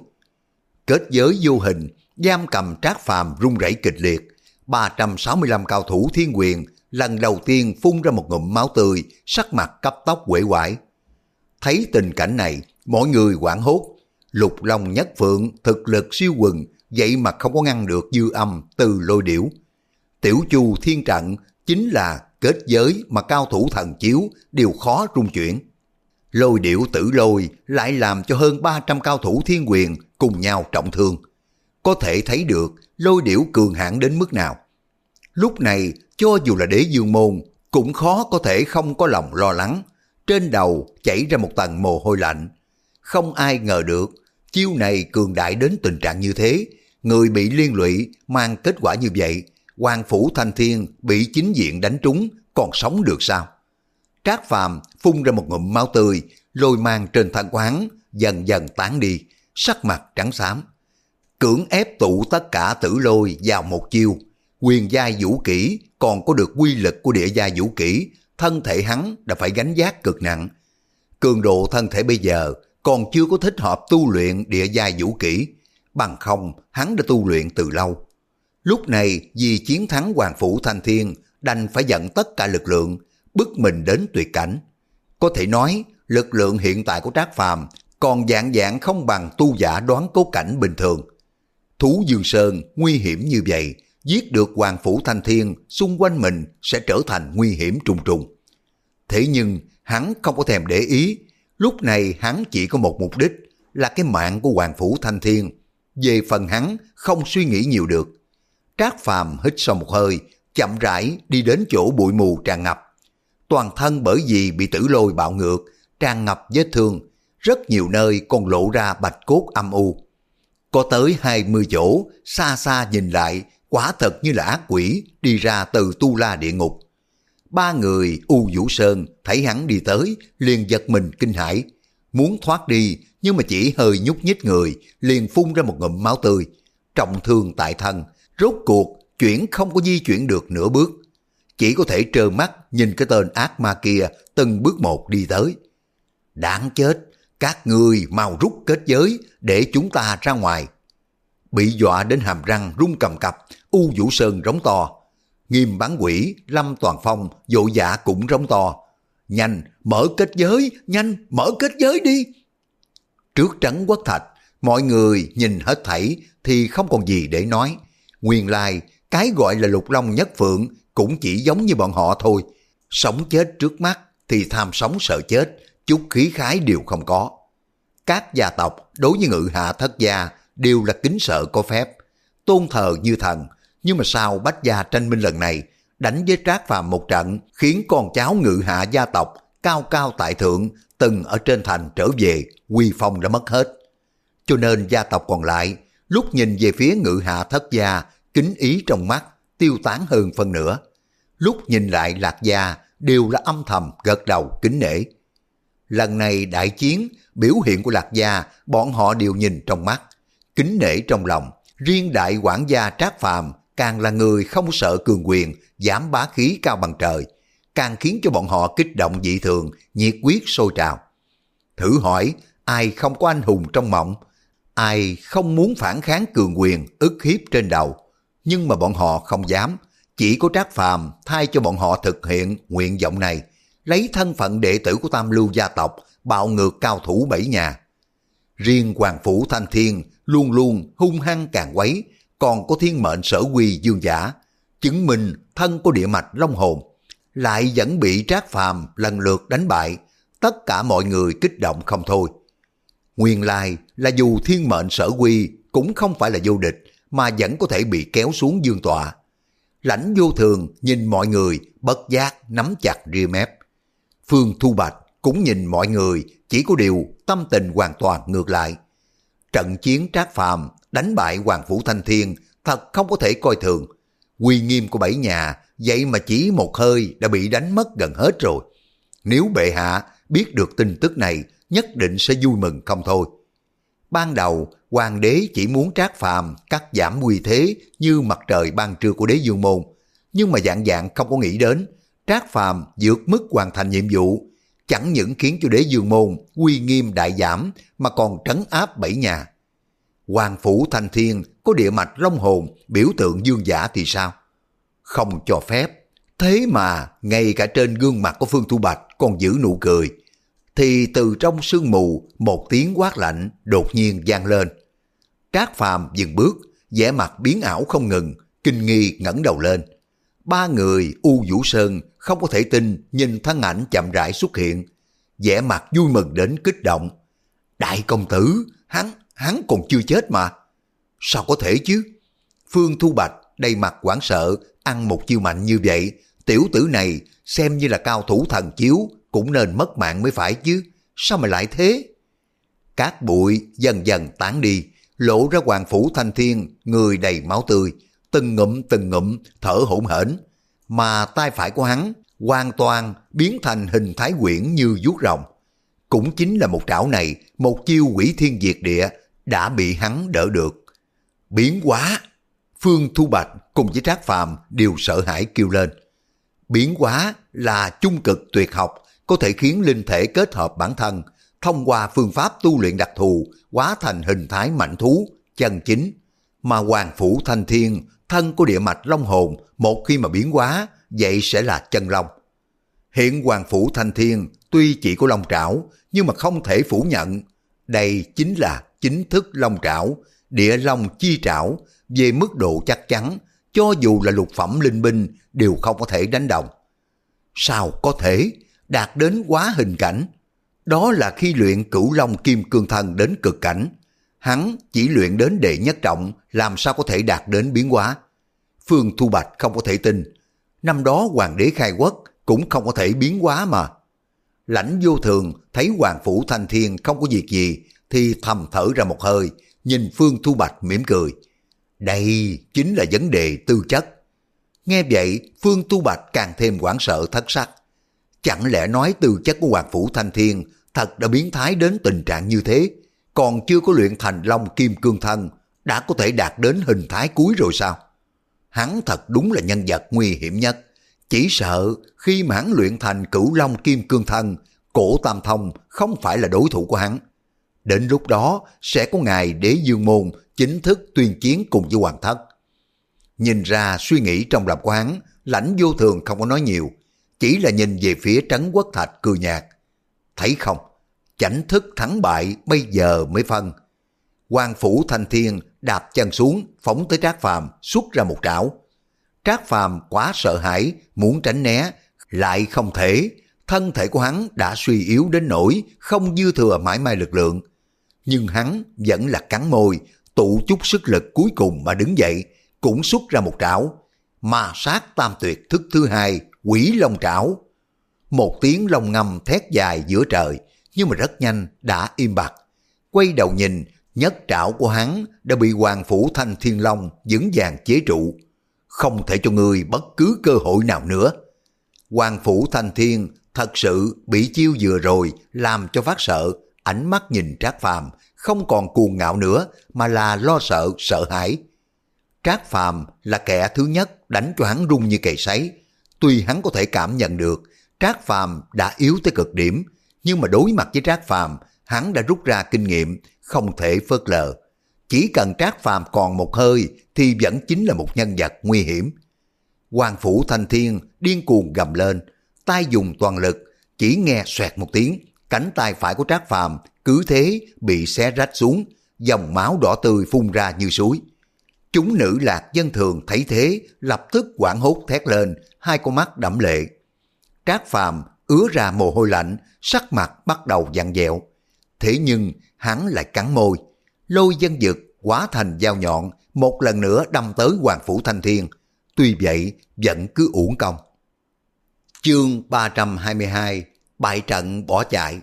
Speaker 1: Kết giới vô hình, giam cầm trác phàm rung rẩy kịch liệt, 365 cao thủ thiên quyền lần đầu tiên phun ra một ngụm máu tươi, sắc mặt cấp tóc quể quải. Thấy tình cảnh này, mọi người quảng hốt, lục long nhất phượng thực lực siêu quần, vậy mà không có ngăn được dư âm từ lôi điểu. Tiểu chu thiên trận chính là kết giới mà cao thủ thần chiếu đều khó trung chuyển. Lôi điệu tử lôi lại làm cho hơn 300 cao thủ thiên quyền cùng nhau trọng thương. Có thể thấy được lôi điệu cường hãn đến mức nào. Lúc này, cho dù là đế dương môn, cũng khó có thể không có lòng lo lắng. Trên đầu chảy ra một tầng mồ hôi lạnh. Không ai ngờ được, chiêu này cường đại đến tình trạng như thế. Người bị liên lụy mang kết quả như vậy Hoàng Phủ Thanh Thiên bị chính diện đánh trúng, còn sống được sao? Trác Phàm phun ra một ngụm máu tươi, lôi mang trên thân quán, dần dần tán đi, sắc mặt trắng xám. Cưỡng ép tụ tất cả tử lôi vào một chiêu, quyền giai vũ kỹ còn có được quy lực của địa giai vũ kỹ, thân thể hắn đã phải gánh giác cực nặng. Cường độ thân thể bây giờ còn chưa có thích hợp tu luyện địa giai vũ kỹ, bằng không hắn đã tu luyện từ lâu. Lúc này vì chiến thắng Hoàng Phủ Thanh Thiên đành phải dẫn tất cả lực lượng, bức mình đến tuyệt cảnh. Có thể nói lực lượng hiện tại của Trác Phàm còn dạng dạng không bằng tu giả đoán cố cảnh bình thường. Thú Dương Sơn nguy hiểm như vậy, giết được Hoàng Phủ Thanh Thiên xung quanh mình sẽ trở thành nguy hiểm trùng trùng. Thế nhưng hắn không có thèm để ý, lúc này hắn chỉ có một mục đích là cái mạng của Hoàng Phủ Thanh Thiên. Về phần hắn không suy nghĩ nhiều được, Trác Phàm hít sâu một hơi, chậm rãi đi đến chỗ bụi mù tràn ngập. Toàn thân bởi vì bị tử lôi bạo ngược, tràn ngập vết thương, rất nhiều nơi còn lộ ra bạch cốt âm u. Có tới 20 chỗ, xa xa nhìn lại, quả thật như là ác quỷ đi ra từ tu la địa ngục. Ba người U Vũ Sơn thấy hắn đi tới, liền giật mình kinh hãi, muốn thoát đi nhưng mà chỉ hơi nhúc nhích người, liền phun ra một ngụm máu tươi, trọng thương tại thân, rốt cuộc chuyển không có di chuyển được nửa bước. Chỉ có thể trơ mắt nhìn cái tên ác ma kia từng bước một đi tới. Đáng chết, các người mau rút kết giới để chúng ta ra ngoài. Bị dọa đến hàm răng rung cầm cập, U Vũ Sơn rống to. Nghiêm bán quỷ, Lâm Toàn Phong, vội dạ cũng rống to. Nhanh, mở kết giới, nhanh, mở kết giới đi. Trước trấn quốc thạch, mọi người nhìn hết thảy thì không còn gì để nói. Nguyên lai, cái gọi là lục long nhất phượng cũng chỉ giống như bọn họ thôi. Sống chết trước mắt thì tham sống sợ chết, chút khí khái đều không có. Các gia tộc đối với ngự hạ thất gia đều là kính sợ có phép, tôn thờ như thần, nhưng mà sau bách gia tranh minh lần này, đánh với Trác Phàm một trận khiến con cháu ngự hạ gia tộc cao cao tại thượng từng ở trên thành trở về, quy phong đã mất hết. Cho nên gia tộc còn lại, lúc nhìn về phía ngự hạ thất gia, kính ý trong mắt, tiêu tán hơn phần nữa. Lúc nhìn lại lạc gia, đều là âm thầm gật đầu kính nể. Lần này đại chiến, biểu hiện của lạc gia, bọn họ đều nhìn trong mắt, kính nể trong lòng. Riêng đại quản gia Trác Phàm càng là người không sợ cường quyền, dám bá khí cao bằng trời, càng khiến cho bọn họ kích động dị thường, nhiệt quyết sôi trào. Thử hỏi, ai không có anh hùng trong mộng, ai không muốn phản kháng cường quyền, ức hiếp trên đầu, nhưng mà bọn họ không dám, chỉ có Trác Phàm thay cho bọn họ thực hiện nguyện vọng này, lấy thân phận đệ tử của Tam Lưu gia tộc, bạo ngược cao thủ bảy nhà. Riêng Hoàng Phủ Thanh Thiên luôn luôn hung hăng càng quấy, còn có thiên mệnh sở quy dương giả, chứng minh thân của địa mạch long hồn, lại vẫn bị Trác Phàm lần lượt đánh bại, tất cả mọi người kích động không thôi. Nguyên lai là dù thiên mệnh sở quy cũng không phải là vô địch, mà vẫn có thể bị kéo xuống dương tọa. Lãnh vô thường nhìn mọi người bất giác nắm chặt ria mép. Phương Thu Bạch cũng nhìn mọi người chỉ có điều tâm tình hoàn toàn ngược lại. Trận chiến trác phàm đánh bại Hoàng Phủ Thanh Thiên thật không có thể coi thường. Quy nghiêm của bảy nhà vậy mà chỉ một hơi đã bị đánh mất gần hết rồi. Nếu bệ hạ biết được tin tức này nhất định sẽ vui mừng không thôi. Ban đầu, hoàng đế chỉ muốn trác phàm cắt giảm quy thế như mặt trời ban trưa của đế dương môn. Nhưng mà dạng dạng không có nghĩ đến, trác phàm vượt mức hoàn thành nhiệm vụ, chẳng những khiến cho đế dương môn uy nghiêm đại giảm mà còn trấn áp bảy nhà. Hoàng phủ thanh thiên có địa mạch long hồn biểu tượng dương giả thì sao? Không cho phép. Thế mà ngay cả trên gương mặt của Phương Thu Bạch còn giữ nụ cười thì từ trong sương mù một tiếng quát lạnh đột nhiên vang lên. Trác Phàm dừng bước, vẻ mặt biến ảo không ngừng, kinh nghi ngẩng đầu lên. Ba người U Vũ Sơn không có thể tin nhìn thân ảnh chậm rãi xuất hiện, vẻ mặt vui mừng đến kích động. Đại công tử, hắn, hắn còn chưa chết mà. Sao có thể chứ? Phương Thu Bạch đầy mặt quảng sợ, ăn một chiêu mạnh như vậy, tiểu tử này xem như là cao thủ thần chiếu, cũng nên mất mạng mới phải chứ, sao mà lại thế? Cát bụi dần dần tán đi, lộ ra hoàng phủ thanh thiên, người đầy máu tươi, từng ngụm từng ngụm thở hổn hển, mà tay phải của hắn hoàn toàn biến thành hình thái quyển như vuốt rồng. Cũng chính là một trảo này, một chiêu quỷ thiên diệt địa đã bị hắn đỡ được. Biến quá! Phương Thu Bạch cùng với Trác Phàm đều sợ hãi kêu lên. Biến quá là trung cực tuyệt học có thể khiến linh thể kết hợp bản thân, thông qua phương pháp tu luyện đặc thù, hóa thành hình thái mạnh thú, chân chính. Mà Hoàng Phủ Thanh Thiên, thân của địa mạch long hồn, một khi mà biến quá vậy sẽ là chân long. Hiện Hoàng Phủ Thanh Thiên tuy chỉ có long trảo, nhưng mà không thể phủ nhận. Đây chính là chính thức long trảo, địa long chi trảo, về mức độ chắc chắn, cho dù là lục phẩm linh binh đều không có thể đánh đồng. Sao có thể? đạt đến quá hình cảnh. Đó là khi luyện cửu long kim cương thần đến cực cảnh. Hắn chỉ luyện đến đệ nhất trọng, làm sao có thể đạt đến biến hóa. Phương Thu Bạch không có thể tin. Năm đó hoàng đế khai quốc cũng không có thể biến hóa mà. Lãnh vô thường thấy hoàng phủ thanh thiên không có việc gì thì thầm thở ra một hơi, nhìn Phương Thu Bạch mỉm cười. Đây chính là vấn đề tư chất. Nghe vậy, Phương Tu Bạch càng thêm hoảng sợ thất sắc. Chẳng lẽ nói tư chất của Hoàng Phủ Thanh Thiên thật đã biến thái đến tình trạng như thế, còn chưa có luyện thành Long Kim Cương Thân, đã có thể đạt đến hình thái cuối rồi sao? Hắn thật đúng là nhân vật nguy hiểm nhất. Chỉ sợ khi mà hắn luyện thành cửu Long Kim Cương Thân, cổ Tam Thông không phải là đối thủ của hắn. Đến lúc đó sẽ có ngài đế dương môn chính thức tuyên chiến cùng với hoàng thất. Nhìn ra suy nghĩ trong lòng của hắn, lãnh vô thường không có nói nhiều, chỉ là nhìn về phía trấn quốc thạch cười nhạt. Thấy không, chảnh thức thắng bại bây giờ mới phân. quan phủ thanh thiên đạp chân xuống, phóng tới trác phàm, xuất ra một trảo. Trác phàm quá sợ hãi, muốn tránh né, lại không thể. Thân thể của hắn đã suy yếu đến nỗi không dư thừa mãi mai lực lượng. Nhưng hắn vẫn là cắn môi, tụ chút sức lực cuối cùng mà đứng dậy, cũng xuất ra một trảo. Mà sát tam tuyệt thức thứ hai, quỷ long trảo. Một tiếng lông ngầm thét dài giữa trời, nhưng mà rất nhanh đã im bặt. Quay đầu nhìn, nhất trảo của hắn đã bị hoàng phủ thanh thiên long vững vàng chế trụ. Không thể cho người bất cứ cơ hội nào nữa. Hoàng phủ thanh thiên thật sự bị chiêu vừa rồi làm cho phát sợ, ánh mắt nhìn trác phàm, không còn cuồng ngạo nữa mà là lo sợ, sợ hãi. Trác Phàm là kẻ thứ nhất đánh cho hắn rung như kề sấy. Tuy hắn có thể cảm nhận được Trác Phàm đã yếu tới cực điểm, nhưng mà đối mặt với Trác Phàm, hắn đã rút ra kinh nghiệm, không thể phớt lờ. Chỉ cần Trác Phàm còn một hơi thì vẫn chính là một nhân vật nguy hiểm. Hoàng phủ Thanh Thiên điên cuồng gầm lên, tay dùng toàn lực, chỉ nghe xoẹt một tiếng, cánh tay phải của Trác Phàm cứ thế bị xé rách xuống, dòng máu đỏ tươi phun ra như suối. Chúng nữ lạc dân thường thấy thế, lập tức quảng hốt thét lên, hai con mắt đẫm lệ. Trác Phàm ứa ra mồ hôi lạnh, sắc mặt bắt đầu dặn dẹo. Thế nhưng hắn lại cắn môi, lôi dân dực quá thành dao nhọn, một lần nữa đâm tới Hoàng Phủ Thanh Thiên. Tuy vậy, vẫn cứ uổng công. Chương 322 Bại trận bỏ chạy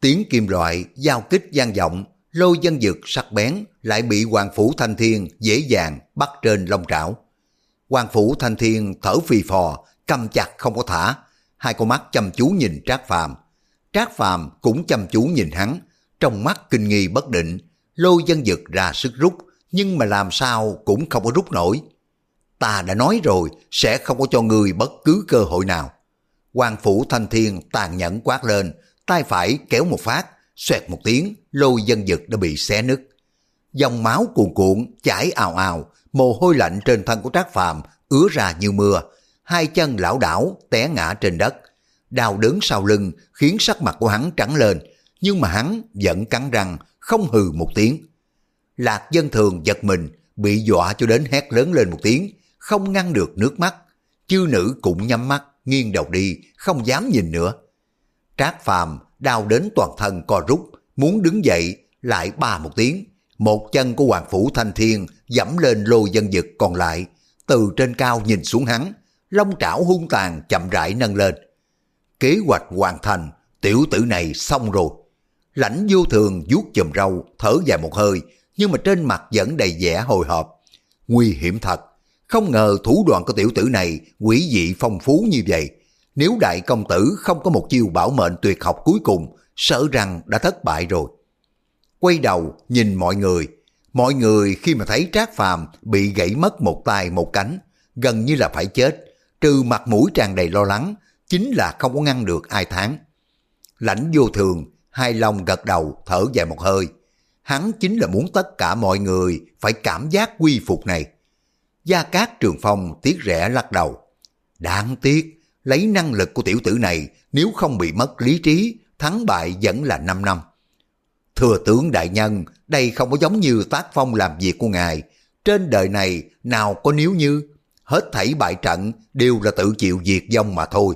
Speaker 1: Tiếng kim loại, giao kích gian vọng, lôi dân dực sắc bén lại bị Hoàng Phủ Thanh Thiên dễ dàng bắt trên lông trảo. Hoàng Phủ Thanh Thiên thở phì phò, cầm chặt không có thả, hai con mắt chăm chú nhìn Trác Phàm. Trác Phàm cũng chăm chú nhìn hắn, trong mắt kinh nghi bất định, lôi dân dực ra sức rút, nhưng mà làm sao cũng không có rút nổi. Ta đã nói rồi, sẽ không có cho người bất cứ cơ hội nào. Hoàng Phủ Thanh Thiên tàn nhẫn quát lên, tay phải kéo một phát, xoẹt một tiếng, lôi dân dực đã bị xé nứt. Dòng máu cuồn cuộn, chảy ào ào, mồ hôi lạnh trên thân của Trác Phàm ứa ra như mưa, hai chân lão đảo té ngã trên đất. Đau đớn sau lưng khiến sắc mặt của hắn trắng lên, nhưng mà hắn vẫn cắn răng, không hừ một tiếng. Lạc dân thường giật mình, bị dọa cho đến hét lớn lên một tiếng, không ngăn được nước mắt. Chư nữ cũng nhắm mắt, nghiêng đầu đi, không dám nhìn nữa. Trác Phàm đau đến toàn thân co rút, muốn đứng dậy, lại ba một tiếng. Một chân của Hoàng Phủ Thanh Thiên dẫm lên lôi dân dực còn lại, từ trên cao nhìn xuống hắn, long trảo hung tàn chậm rãi nâng lên. Kế hoạch hoàn thành, tiểu tử này xong rồi. Lãnh vô thường vuốt chùm râu, thở dài một hơi, nhưng mà trên mặt vẫn đầy vẻ hồi hộp. Nguy hiểm thật, không ngờ thủ đoạn của tiểu tử này quỷ dị phong phú như vậy. Nếu đại công tử không có một chiêu bảo mệnh tuyệt học cuối cùng, sợ rằng đã thất bại rồi. Quay đầu nhìn mọi người, mọi người khi mà thấy Trác Phàm bị gãy mất một tay một cánh, gần như là phải chết, trừ mặt mũi tràn đầy lo lắng, chính là không có ngăn được ai tháng. Lãnh vô thường, hai lòng gật đầu thở dài một hơi. Hắn chính là muốn tất cả mọi người phải cảm giác quy phục này. Gia Cát Trường Phong tiếc rẻ lắc đầu. Đáng tiếc, lấy năng lực của tiểu tử này nếu không bị mất lý trí, thắng bại vẫn là 5 năm. Thừa tướng đại nhân, đây không có giống như tác phong làm việc của ngài. Trên đời này nào có nếu như, hết thảy bại trận đều là tự chịu diệt vong mà thôi.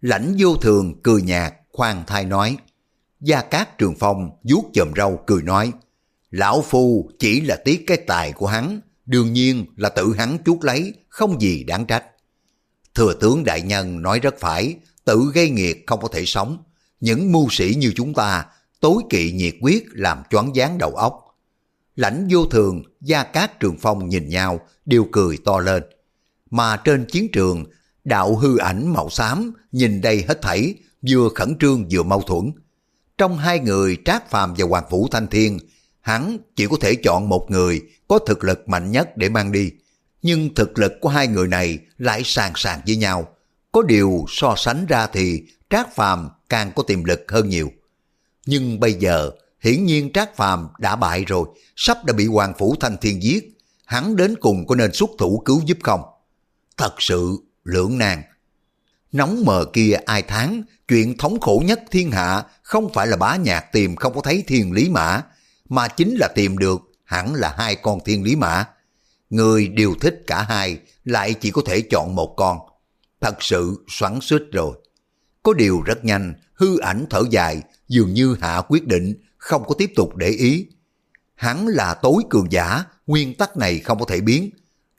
Speaker 1: Lãnh vô thường cười nhạt, khoan thai nói. Gia Cát Trường Phong vuốt chòm râu cười nói. Lão Phu chỉ là tiếc cái tài của hắn, đương nhiên là tự hắn chuốt lấy, không gì đáng trách. Thừa tướng đại nhân nói rất phải, tự gây nghiệt không có thể sống. Những mưu sĩ như chúng ta, tối kỵ nhiệt quyết làm choáng váng đầu óc. lãnh vô thường, gia cát trường phong nhìn nhau, đều cười to lên. Mà trên chiến trường, đạo hư ảnh màu xám nhìn đây hết thảy, vừa khẩn trương vừa mâu thuẫn. Trong hai người Trác Phàm và Hoàng Vũ Thanh Thiên, hắn chỉ có thể chọn một người có thực lực mạnh nhất để mang đi. Nhưng thực lực của hai người này lại sàn sàn với nhau. Có điều so sánh ra thì Trác Phàm càng có tiềm lực hơn nhiều. Nhưng bây giờ, hiển nhiên Trác Phàm đã bại rồi, sắp đã bị Hoàng Phủ Thanh Thiên giết. Hắn đến cùng có nên xuất thủ cứu giúp không? Thật sự lưỡng nan. Nóng mờ kia ai tháng, chuyện thống khổ nhất thiên hạ không phải là bá nhạc tìm không có thấy thiên lý mã, mà chính là tìm được hẳn là hai con thiên lý mã. Người đều thích cả hai, lại chỉ có thể chọn một con. Thật sự xoắn suýt rồi. Có điều rất nhanh, hư ảnh thở dài, dường như hạ quyết định, không có tiếp tục để ý. Hắn là tối cường giả, nguyên tắc này không có thể biến.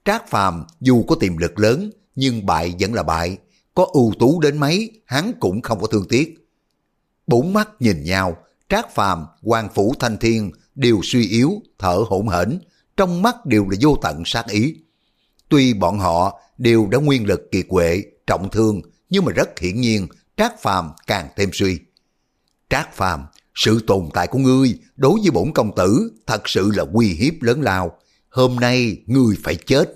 Speaker 1: Trác Phàm dù có tiềm lực lớn, nhưng bại vẫn là bại. Có ưu tú đến mấy, hắn cũng không có thương tiếc. Bốn mắt nhìn nhau, Trác Phàm, Hoàng Phủ Thanh Thiên đều suy yếu, thở hổn hển, trong mắt đều là vô tận sát ý. Tuy bọn họ đều đã nguyên lực kiệt quệ, trọng thương, nhưng mà rất hiển nhiên Trác Phàm càng thêm suy. Trác Phàm, sự tồn tại của ngươi đối với bổn công tử thật sự là uy hiếp lớn lao. Hôm nay ngươi phải chết.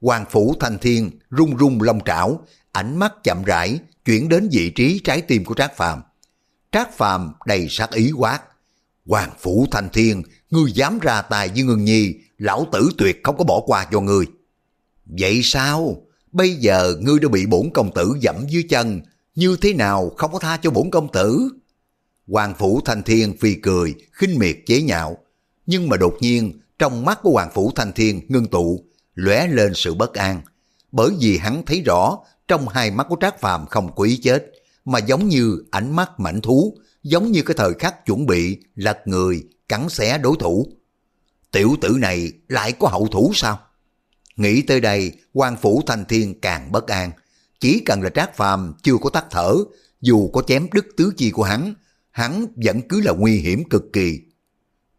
Speaker 1: Hoàng Phủ Thanh Thiên rung rung lông trảo, ánh mắt chậm rãi chuyển đến vị trí trái tim của Trác Phàm. Trác Phàm đầy sát ý quát. Hoàng Phủ Thanh Thiên, ngươi dám ra tài với Ngân Nhi, lão tử tuyệt không có bỏ qua cho ngươi. Vậy sao? Bây giờ ngươi đã bị bổn công tử dẫm dưới chân, như thế nào không có tha cho bổn công tử? Hoàng Phủ Thanh Thiên phi cười, khinh miệt chế nhạo. Nhưng mà đột nhiên, trong mắt của Hoàng Phủ Thanh Thiên ngưng tụ, lóe lên sự bất an. Bởi vì hắn thấy rõ, trong hai mắt của Trác Phàm không có ý chết, mà giống như ánh mắt mảnh thú, giống như cái thời khắc chuẩn bị lật người, cắn xé đối thủ. Tiểu tử này lại có hậu thủ sao? Nghĩ tới đây, quan phủ thanh thiên càng bất an. Chỉ cần là trác phàm chưa có tắt thở, dù có chém đứt tứ chi của hắn, hắn vẫn cứ là nguy hiểm cực kỳ.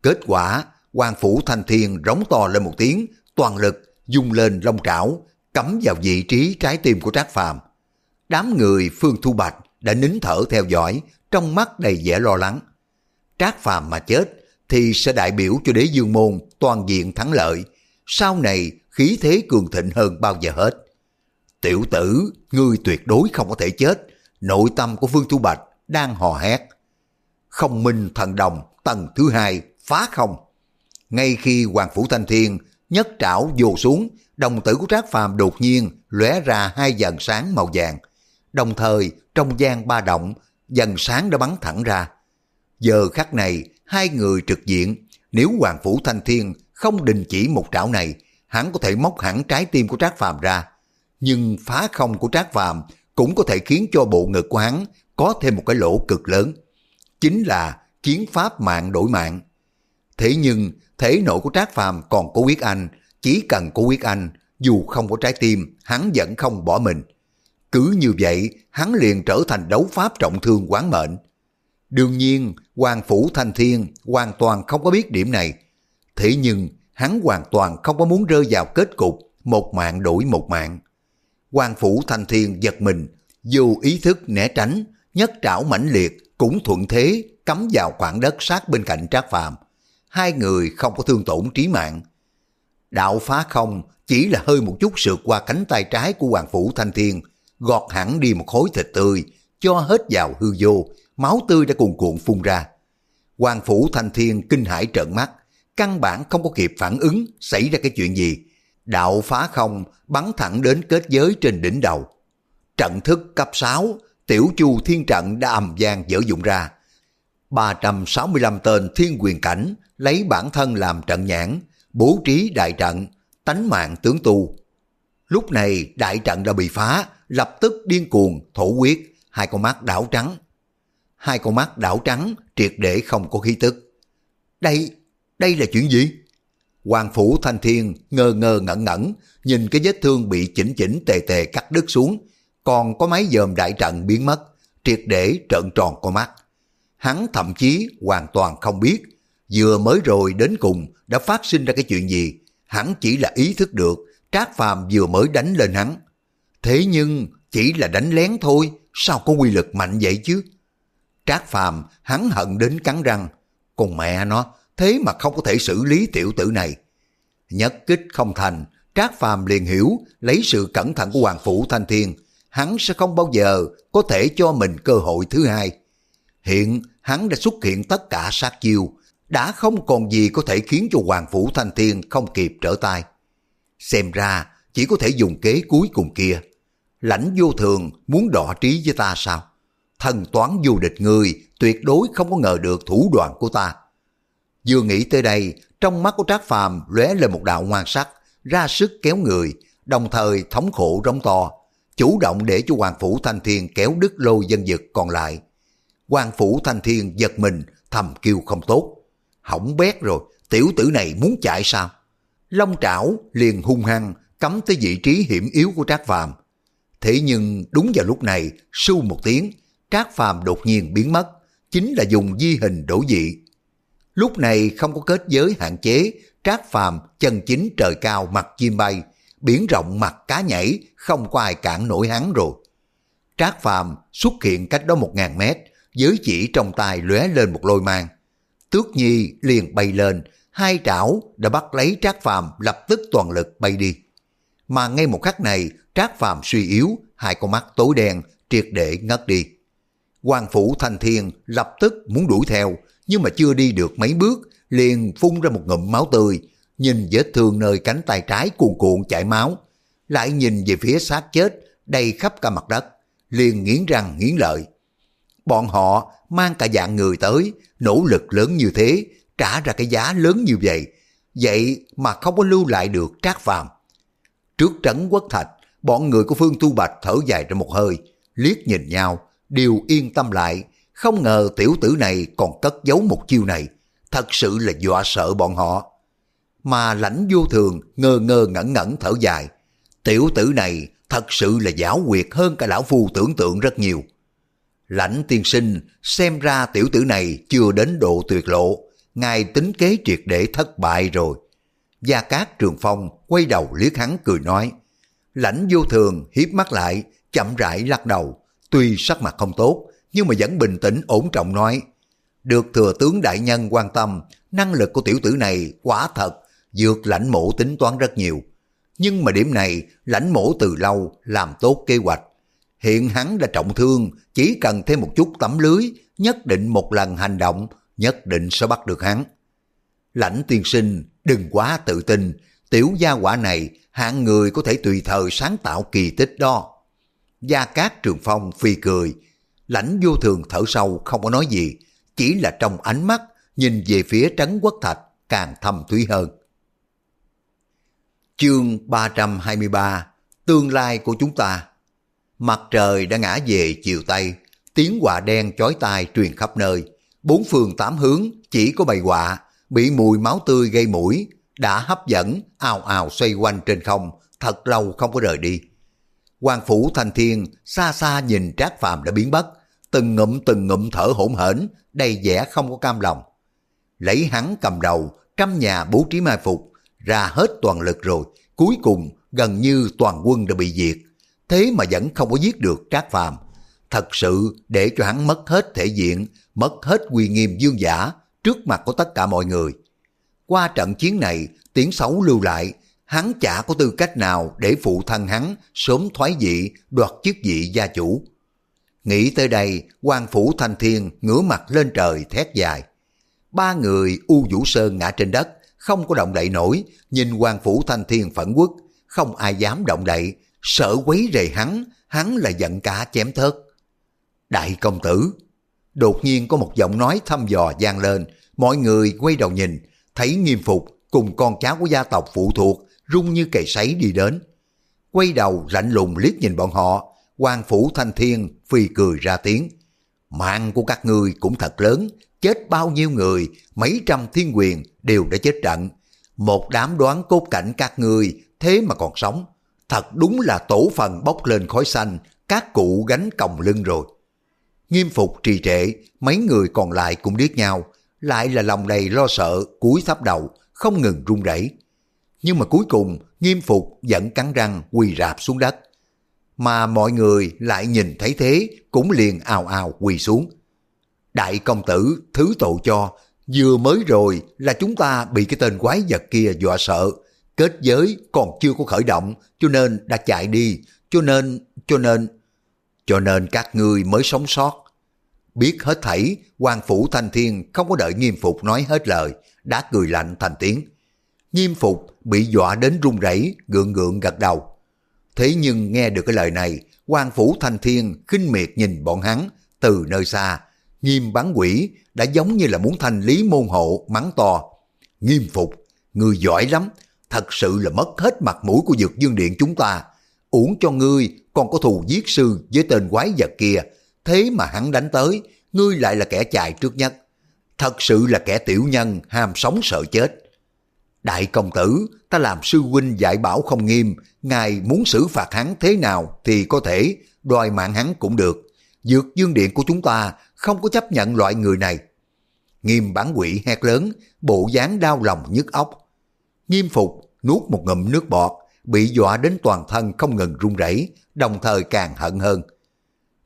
Speaker 1: Kết quả, quan phủ thanh thiên rống to lên một tiếng, toàn lực dung lên lông trảo, cắm vào vị trí trái tim của trác phàm. Đám người Phương Thu Bạch đã nín thở theo dõi, trong mắt đầy vẻ lo lắng. Trác phàm mà chết thì sẽ đại biểu cho đế dương môn toàn diện thắng lợi, sau này khí thế cường thịnh hơn bao giờ hết. Tiểu tử, ngươi tuyệt đối không có thể chết, nội tâm của Phương Thu Bạch đang hò hét. Không minh thần đồng, tầng thứ hai, phá không. Ngay khi Hoàng Phủ Thanh Thiên nhất trảo vô xuống, đồng tử của Trác Phàm đột nhiên lóe ra hai dần sáng màu vàng. Đồng thời, trong gian ba động, dần sáng đã bắn thẳng ra. Giờ khắc này, hai người trực diện, nếu Hoàng Phủ Thanh Thiên không đình chỉ một trảo này, hắn có thể móc hẳn trái tim của Trác Phàm ra. Nhưng phá không của Trác Phàm cũng có thể khiến cho bộ ngực của hắn có thêm một cái lỗ cực lớn. Chính là chiến pháp mạng đổi mạng. Thế nhưng, thể nội của Trác Phàm còn có quyết anh, chỉ cần có quyết anh, dù không có trái tim, hắn vẫn không bỏ mình. Cứ như vậy, hắn liền trở thành đấu pháp trọng thương quán mệnh. Đương nhiên, Hoàng Phủ Thanh Thiên hoàn toàn không có biết điểm này. Thế nhưng, hắn hoàn toàn không có muốn rơi vào kết cục một mạng đổi một mạng. Hoàng Phủ Thanh Thiên giật mình, dù ý thức né tránh, nhất trảo mãnh liệt cũng thuận thế cắm vào khoảng đất sát bên cạnh Trác Phàm. Hai người không có thương tổn trí mạng. Đạo phá không chỉ là hơi một chút sượt qua cánh tay trái của Hoàng Phủ Thanh Thiên, gọt hẳn đi một khối thịt tươi, cho hết vào hư vô, máu tươi đã cuồn cuộn phun ra. Hoàng Phủ Thanh Thiên kinh hãi trợn mắt, căn bản không có kịp phản ứng xảy ra cái chuyện gì. Đạo phá không bắn thẳng đến kết giới trên đỉnh đầu. Trận thức cấp 6, tiểu chu thiên trận đã ầm vang dở dụng ra. 365 tên thiên quyền cảnh lấy bản thân làm trận nhãn, bố trí đại trận, tánh mạng tướng tu. Lúc này đại trận đã bị phá, lập tức điên cuồng, thổ quyết, hai con mắt đảo trắng. Hai con mắt đảo trắng triệt để không có khí tức. Đây, đây là chuyện gì? Hoàng Phủ Thanh Thiên ngơ ngơ ngẩn ngẩn, nhìn cái vết thương bị chỉnh chỉnh tề tề cắt đứt xuống, còn có máy dòm đại trận biến mất, triệt để trợn tròn con mắt. Hắn thậm chí hoàn toàn không biết, vừa mới rồi đến cùng đã phát sinh ra cái chuyện gì, hắn chỉ là ý thức được Trác Phàm vừa mới đánh lên hắn. Thế nhưng chỉ là đánh lén thôi, sao có quy lực mạnh vậy chứ? Trác Phàm hắn hận đến cắn răng, còn mẹ nó, thế mà không có thể xử lý tiểu tử này. Nhất kích không thành, Trác Phàm liền hiểu lấy sự cẩn thận của Hoàng Phủ Thanh Thiên, hắn sẽ không bao giờ có thể cho mình cơ hội thứ hai. Hiện hắn đã xuất hiện tất cả sát chiêu, đã không còn gì có thể khiến cho Hoàng Phủ Thanh Thiên không kịp trở tay. Xem ra chỉ có thể dùng kế cuối cùng kia. Lãnh vô thường muốn đọ trí với ta sao? Thần toán vô địch người tuyệt đối không có ngờ được thủ đoạn của ta. Vừa nghĩ tới đây, trong mắt của Trác Phàm lóe lên một đạo ngoan sắc, ra sức kéo người, đồng thời thống khổ rống to, chủ động để cho Hoàng Phủ Thanh Thiên kéo đứt lôi dân dực còn lại. Hoàng Phủ Thanh Thiên giật mình, thầm kêu không tốt. Hỏng bét rồi, tiểu tử này muốn chạy sao? Long trảo liền hung hăng cắm tới vị trí hiểm yếu của Trác Phàm. Thế nhưng đúng vào lúc này, su một tiếng, Trác Phàm đột nhiên biến mất, chính là dùng di hình đổ dị. Lúc này không có kết giới hạn chế, Trác Phàm chân chính trời cao mặt chim bay, biển rộng mặt cá nhảy, không có ai cản nổi hắn rồi. Trác Phàm xuất hiện cách đó một ngàn mét, giới chỉ trong tay lóe lên một lôi mang. Tước Nhi liền bay lên, hai trảo đã bắt lấy Trác Phàm lập tức toàn lực bay đi. Mà ngay một khắc này, Trác Phàm suy yếu, hai con mắt tối đen, triệt để ngất đi. Hoàng Phủ Thanh Thiên lập tức muốn đuổi theo, nhưng mà chưa đi được mấy bước, liền phun ra một ngụm máu tươi, nhìn vết thương nơi cánh tay trái cuồn cuộn chảy máu, lại nhìn về phía xác chết đầy khắp cả mặt đất, liền nghiến răng nghiến lợi. Bọn họ mang cả dạng người tới, nỗ lực lớn như thế, trả ra cái giá lớn như vậy, vậy mà không có lưu lại được trác phàm. Trước trấn quất thạch, bọn người của Phương Tu Bạch thở dài ra một hơi, liếc nhìn nhau, đều yên tâm lại, không ngờ tiểu tử này còn cất giấu một chiêu này, thật sự là dọa sợ bọn họ. Mà lãnh vô thường ngơ ngơ ngẩn ngẩn thở dài, tiểu tử này thật sự là giáo quyệt hơn cả lão phu tưởng tượng rất nhiều. Lãnh tiên sinh xem ra tiểu tử này chưa đến độ tuyệt lộ, ngài tính kế triệt để thất bại rồi. Gia Cát Trường Phong quay đầu liếc hắn cười nói, lãnh vô thường hiếp mắt lại, chậm rãi lắc đầu, tuy sắc mặt không tốt, nhưng mà vẫn bình tĩnh ổn trọng nói, được thừa tướng đại nhân quan tâm, năng lực của tiểu tử này quả thật vượt lãnh mổ tính toán rất nhiều. Nhưng mà điểm này lãnh mổ từ lâu làm tốt kế hoạch. Hiện hắn đã trọng thương, chỉ cần thêm một chút tấm lưới, nhất định một lần hành động, nhất định sẽ bắt được hắn. Lãnh tiên sinh, đừng quá tự tin, tiểu gia quả này hạng người có thể tùy thời sáng tạo kỳ tích đó. Gia Cát Trường Phong phi cười, lãnh vô thường thở sâu không có nói gì, chỉ là trong ánh mắt nhìn về phía trấn quốc thạch càng thâm thúy hơn. Chương 323 Tương lai của chúng ta Mặt trời đã ngã về chiều Tây, tiếng quạ đen chói tai truyền khắp nơi. Bốn phương tám hướng chỉ có bầy quạ, bị mùi máu tươi gây mũi, đã hấp dẫn, ào ào xoay quanh trên không, thật lâu không có rời đi. Hoàng phủ thành thiên xa xa nhìn Trác Phàm đã biến mất, từng ngụm từng ngụm thở hổn hển, đầy vẻ không có cam lòng. Lấy hắn cầm đầu, trăm nhà bố trí mai phục, ra hết toàn lực rồi, cuối cùng gần như toàn quân đã bị diệt. Thế mà vẫn không có giết được Trác Phàm Thật sự để cho hắn mất hết thể diện, mất hết uy nghiêm dương giả trước mặt của tất cả mọi người. Qua trận chiến này, tiếng xấu lưu lại, hắn chả có tư cách nào để phụ thân hắn sớm thoái vị đoạt chức vị gia chủ. Nghĩ tới đây, quan phủ thanh thiên ngửa mặt lên trời thét dài. Ba người U Vũ Sơn ngã trên đất, không có động đậy nổi, nhìn quan phủ thanh thiên phẫn quốc, không ai dám động đậy, sợ quấy rầy hắn, hắn là giận cả chém thớt. Đại công tử, đột nhiên có một giọng nói thăm dò vang lên, mọi người quay đầu nhìn, thấy nghiêm phục cùng con cháu của gia tộc phụ thuộc rung như cày sấy đi đến. Quay đầu lạnh lùng liếc nhìn bọn họ, quan phủ thanh thiên phi cười ra tiếng. Mạng của các ngươi cũng thật lớn, chết bao nhiêu người, mấy trăm thiên quyền đều đã chết trận. Một đám đoán cốt cảnh các ngươi thế mà còn sống. Thật đúng là tổ phần bốc lên khói xanh, các cụ gánh còng lưng rồi. Nghiêm phục trì trệ, mấy người còn lại cũng điếc nhau, lại là lòng đầy lo sợ, cúi thấp đầu, không ngừng run rẩy. Nhưng mà cuối cùng, nghiêm phục vẫn cắn răng quỳ rạp xuống đất. Mà mọi người lại nhìn thấy thế, cũng liền ào ào quỳ xuống. Đại công tử, thứ tội cho, vừa mới rồi là chúng ta bị cái tên quái vật kia dọa sợ, kết giới còn chưa có khởi động, cho nên đã chạy đi, cho nên, cho nên, cho nên các ngươi mới sống sót. Biết hết thảy, quan phủ thanh thiên không có đợi nghiêm phục nói hết lời, đã cười lạnh thành tiếng. Nghiêm phục bị dọa đến run rẩy, gượng gượng gật đầu. Thế nhưng nghe được cái lời này, quan phủ thanh thiên khinh miệt nhìn bọn hắn từ nơi xa. Nghiêm bán quỷ đã giống như là muốn thành lý môn hộ mắng to. Nghiêm phục, người giỏi lắm, thật sự là mất hết mặt mũi của dược dương điện chúng ta. Uổng cho ngươi còn có thù giết sư với tên quái vật kia, thế mà hắn đánh tới, ngươi lại là kẻ chạy trước nhất. Thật sự là kẻ tiểu nhân, ham sống sợ chết. Đại công tử, ta làm sư huynh dạy bảo không nghiêm, ngài muốn xử phạt hắn thế nào thì có thể, đòi mạng hắn cũng được. Dược dương điện của chúng ta không có chấp nhận loại người này. Nghiêm bán quỷ hét lớn, bộ dáng đau lòng nhức óc. Nghiêm phục nuốt một ngụm nước bọt, bị dọa đến toàn thân không ngừng run rẩy, đồng thời càng hận hơn.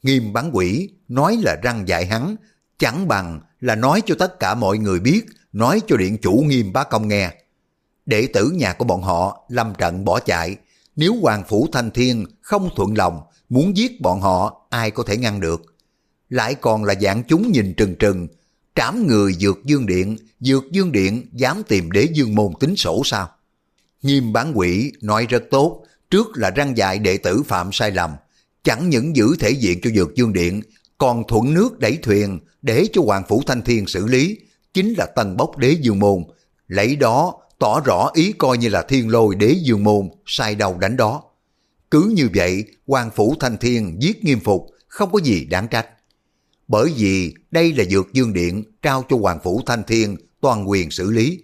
Speaker 1: Nghiêm bán quỷ nói là răng dạy hắn, chẳng bằng là nói cho tất cả mọi người biết, nói cho điện chủ nghiêm bá công nghe. Đệ tử nhà của bọn họ lâm trận bỏ chạy, nếu Hoàng Phủ Thanh Thiên không thuận lòng, muốn giết bọn họ, ai có thể ngăn được. Lại còn là dạng chúng nhìn trừng trừng, trảm người dược dương điện, dược dương điện dám tìm đế dương môn tính sổ sao? Nghiêm bán quỷ nói rất tốt, trước là răng dạy đệ tử phạm sai lầm, chẳng những giữ thể diện cho dược dương điện, còn thuận nước đẩy thuyền để cho Hoàng Phủ Thanh Thiên xử lý, chính là tần bốc đế dương môn, lấy đó tỏ rõ ý coi như là thiên lôi đế dương môn, sai đầu đánh đó. Cứ như vậy, Hoàng Phủ Thanh Thiên giết nghiêm phục, không có gì đáng trách. Bởi vì đây là dược dương điện trao cho Hoàng Phủ Thanh Thiên toàn quyền xử lý.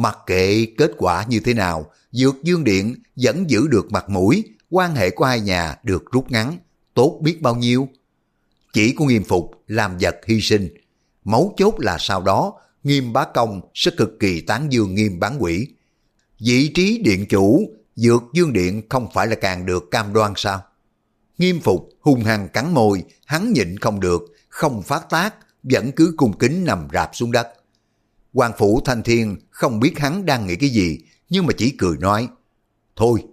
Speaker 1: Mặc kệ kết quả như thế nào, dược dương điện vẫn giữ được mặt mũi, quan hệ của hai nhà được rút ngắn, tốt biết bao nhiêu. Chỉ của nghiêm phục làm vật hy sinh. Mấu chốt là sau đó, nghiêm bá công sẽ cực kỳ tán dương nghiêm bán quỷ. Vị trí điện chủ, dược dương điện không phải là càng được cam đoan sao? Nghiêm phục hung hăng cắn môi, hắn nhịn không được, không phát tác, vẫn cứ cung kính nằm rạp xuống đất. Hoàng phủ thanh thiên không biết hắn đang nghĩ cái gì, nhưng mà chỉ cười nói, Thôi,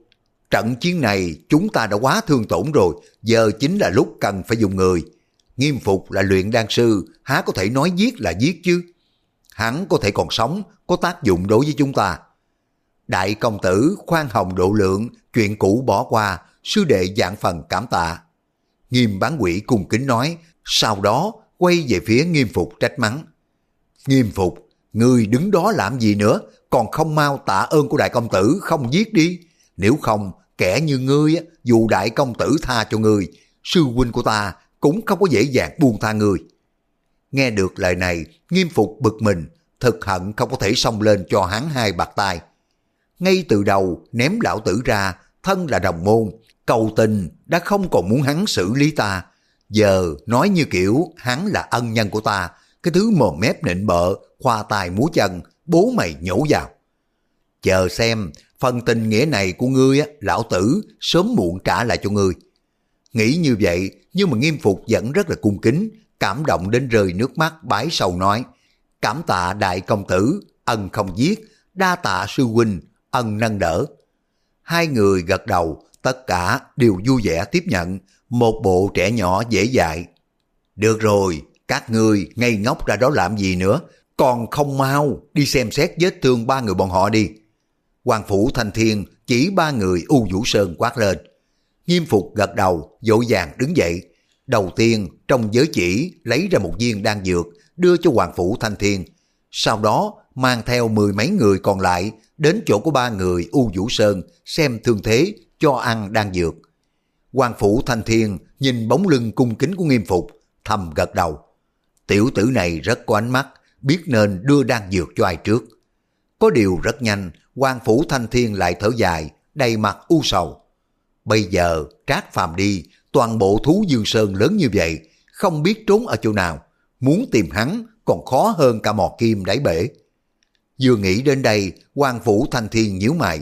Speaker 1: trận chiến này chúng ta đã quá thương tổn rồi, giờ chính là lúc cần phải dùng người. Nghiêm phục là luyện đan sư, há có thể nói giết là giết chứ. Hắn có thể còn sống, có tác dụng đối với chúng ta. Đại công tử khoan hồng độ lượng, chuyện cũ bỏ qua, sư đệ dạng phần cảm tạ. Nghiêm bán quỷ cung kính nói, sau đó quay về phía nghiêm phục trách mắng. Nghiêm phục, người đứng đó làm gì nữa, còn không mau tạ ơn của đại công tử không giết đi. Nếu không, kẻ như ngươi, dù đại công tử tha cho ngươi, sư huynh của ta cũng không có dễ dàng buông tha ngươi. Nghe được lời này, nghiêm phục bực mình, thực hận không có thể xông lên cho hắn hai bạc tai. Ngay từ đầu ném lão tử ra, thân là đồng môn, cầu tình đã không còn muốn hắn xử lý ta. Giờ nói như kiểu hắn là ân nhân của ta, cái thứ mồm mép nịnh bợ, khoa tài múa chân, bố mày nhổ vào. Chờ xem, phần tình nghĩa này của ngươi, lão tử, sớm muộn trả lại cho ngươi. Nghĩ như vậy, nhưng mà nghiêm phục vẫn rất là cung kính, cảm động đến rơi nước mắt bái sầu nói, cảm tạ đại công tử, ân không giết, đa tạ sư huynh, ân nâng đỡ. Hai người gật đầu, tất cả đều vui vẻ tiếp nhận, một bộ trẻ nhỏ dễ dạy. Được rồi, các người ngây ngốc ra đó làm gì nữa, còn không mau đi xem xét vết thương ba người bọn họ đi. Hoàng Phủ Thanh Thiên chỉ ba người U Vũ Sơn quát lên. Nghiêm phục gật đầu, dỗ dàng đứng dậy. Đầu tiên, trong giới chỉ lấy ra một viên đan dược, đưa cho Hoàng Phủ Thanh Thiên. Sau đó, mang theo mười mấy người còn lại đến chỗ của ba người U Vũ Sơn xem thương thế, cho ăn đan dược. Hoàng Phủ Thanh Thiên nhìn bóng lưng cung kính của nghiêm phục, thầm gật đầu. Tiểu tử này rất có ánh mắt, biết nên đưa đan dược cho ai trước. Có điều rất nhanh, Quan Phủ Thanh Thiên lại thở dài, đầy mặt u sầu. Bây giờ trác phàm đi, toàn bộ thú dương sơn lớn như vậy, không biết trốn ở chỗ nào. Muốn tìm hắn còn khó hơn cả mò kim đáy bể. Vừa nghĩ đến đây, quan phủ thanh thiên nhíu mày.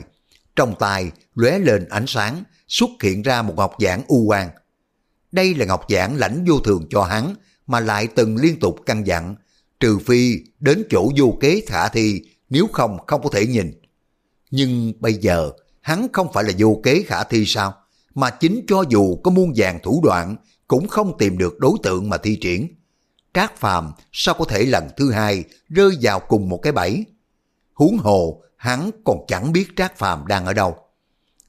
Speaker 1: Trong tay lóe lên ánh sáng, xuất hiện ra một ngọc giảng u quang. Đây là ngọc giảng lãnh vô thường cho hắn, mà lại từng liên tục căn dặn, trừ phi đến chỗ vô kế khả thi, nếu không không có thể nhìn. Nhưng bây giờ, hắn không phải là vô kế khả thi sao? Mà chính cho dù có muôn vàng thủ đoạn, cũng không tìm được đối tượng mà thi triển. Trác Phàm sao có thể lần thứ hai rơi vào cùng một cái bẫy? Huống hồ, hắn còn chẳng biết Trác Phàm đang ở đâu.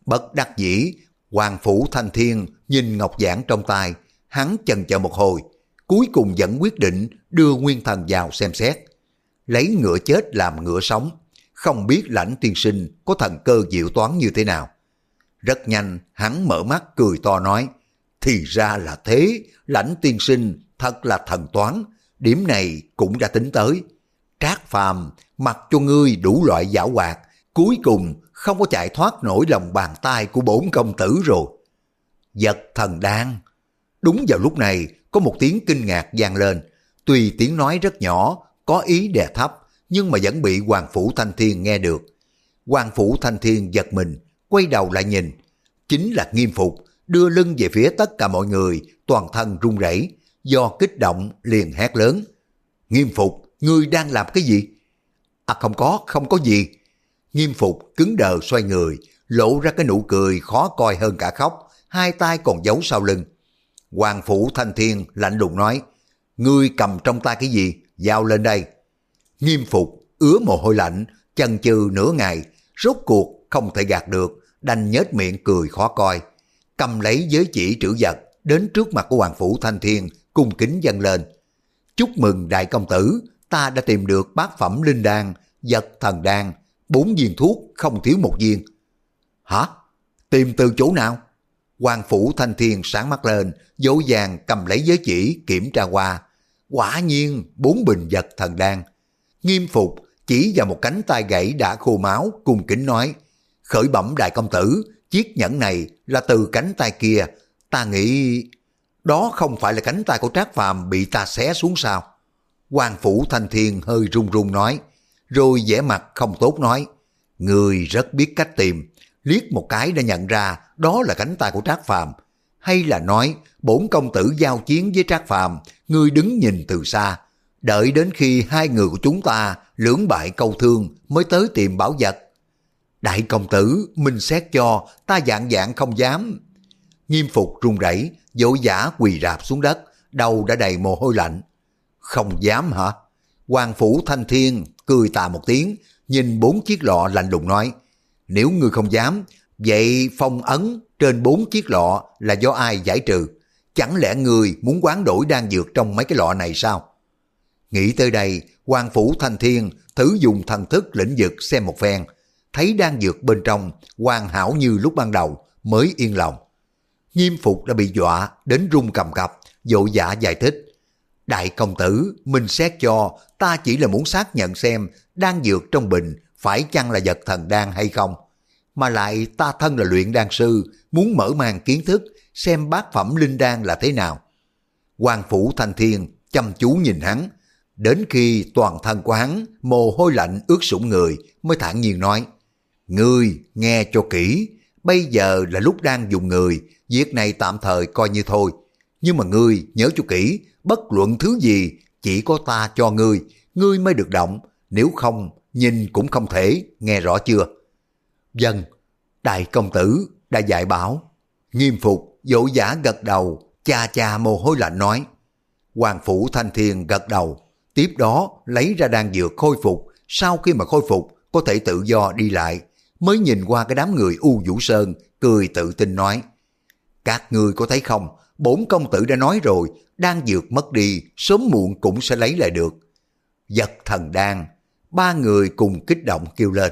Speaker 1: Bất đắc dĩ, Hoàng Phủ Thanh Thiên nhìn Ngọc Giảng trong tay, hắn chần chờ một hồi, cuối cùng vẫn quyết định đưa Nguyên Thần vào xem xét. Lấy ngựa chết làm ngựa sống, không biết lãnh tiên sinh có thần cơ diệu toán như thế nào. Rất nhanh, hắn mở mắt cười to nói, thì ra là thế, lãnh tiên sinh thật là thần toán, điểm này cũng đã tính tới. Trác phàm, mặc cho ngươi đủ loại giả hoạt, cuối cùng không có chạy thoát nổi lòng bàn tay của bốn công tử rồi. Giật thần đan. Đúng vào lúc này, có một tiếng kinh ngạc vang lên. Tuy tiếng nói rất nhỏ, có ý đè thấp, nhưng mà vẫn bị Hoàng Phủ Thanh Thiên nghe được. Hoàng Phủ Thanh Thiên giật mình, quay đầu lại nhìn. Chính là nghiêm phục, đưa lưng về phía tất cả mọi người, toàn thân run rẩy do kích động liền hét lớn. Nghiêm phục, ngươi đang làm cái gì? À không có, không có gì. Nghiêm phục cứng đờ xoay người, lộ ra cái nụ cười khó coi hơn cả khóc, hai tay còn giấu sau lưng. Hoàng phủ thanh thiên lạnh lùng nói, ngươi cầm trong tay cái gì, giao lên đây. Nghiêm phục, ứa mồ hôi lạnh, chần chừ nửa ngày, rốt cuộc không thể gạt được, đành nhếch miệng cười khó coi. Cầm lấy giới chỉ trữ vật, đến trước mặt của Hoàng Phủ Thanh Thiên, cung kính dâng lên. Chúc mừng đại công tử, ta đã tìm được bát phẩm linh đan, vật thần đan, bốn viên thuốc không thiếu một viên. Hả? Tìm từ chỗ nào? Hoàng Phủ Thanh Thiên sáng mắt lên, dỗ dàng cầm lấy giới chỉ kiểm tra qua. Quả nhiên bốn bình vật thần đan. Nghiêm phục chỉ vào một cánh tay gãy đã khô máu cùng kính nói khởi bẩm đại công tử chiếc nhẫn này là từ cánh tay kia ta nghĩ đó không phải là cánh tay của Trác Phàm bị ta xé xuống sao? Hoàng Phủ Thanh Thiên hơi run run nói, rồi vẻ mặt không tốt nói, Người rất biết cách tìm, liếc một cái đã nhận ra đó là cánh tay của Trác Phàm hay là nói bổn công tử giao chiến với Trác Phàm người đứng nhìn từ xa, đợi đến khi hai người của chúng ta lưỡng bại câu thương mới tới tìm bảo vật. Đại công tử, mình xét cho, ta dạng dạng không dám. Nghiêm phục run rẩy dỗ giả quỳ rạp xuống đất, đầu đã đầy mồ hôi lạnh. Không dám hả? Hoàng Phủ Thanh Thiên cười tà một tiếng, nhìn bốn chiếc lọ lạnh lùng nói, nếu ngươi không dám, vậy phong ấn trên bốn chiếc lọ là do ai giải trừ? Chẳng lẽ người muốn quán đổi đan dược trong mấy cái lọ này sao? Nghĩ tới đây, quan Phủ Thanh Thiên thử dùng thần thức lĩnh vực xem một phen, thấy đan dược bên trong hoàn hảo như lúc ban đầu mới yên lòng. Nghiêm phục đã bị dọa đến run cầm cập, dội dã giải thích. Đại công tử, mình xét cho, ta chỉ là muốn xác nhận xem đan dược trong bình phải chăng là vật thần đan hay không. Mà lại ta thân là luyện đan sư, muốn mở mang kiến thức, xem bát phẩm linh đan là thế nào. Hoàng phủ thanh thiên chăm chú nhìn hắn, đến khi toàn thân của hắn mồ hôi lạnh ướt sũng người mới thản nhiên nói, Ngươi nghe cho kỹ, bây giờ là lúc đang dùng người, việc này tạm thời coi như thôi. Nhưng mà ngươi nhớ cho kỹ, bất luận thứ gì, chỉ có ta cho ngươi, ngươi mới được động, nếu không, nhìn cũng không thể, nghe rõ chưa? Dân, đại công tử, đã dạy bảo. Nghiêm phục, dỗ giả gật đầu, cha cha mồ hôi lạnh nói. Hoàng phủ thanh thiên gật đầu, tiếp đó lấy ra đan dược khôi phục, sau khi mà khôi phục có thể tự do đi lại, mới nhìn qua cái đám người U Vũ Sơn, cười tự tin nói. Các ngươi có thấy không, bốn công tử đã nói rồi, đang dược mất đi, sớm muộn cũng sẽ lấy lại được. Giật thần đan, ba người cùng kích động kêu lên.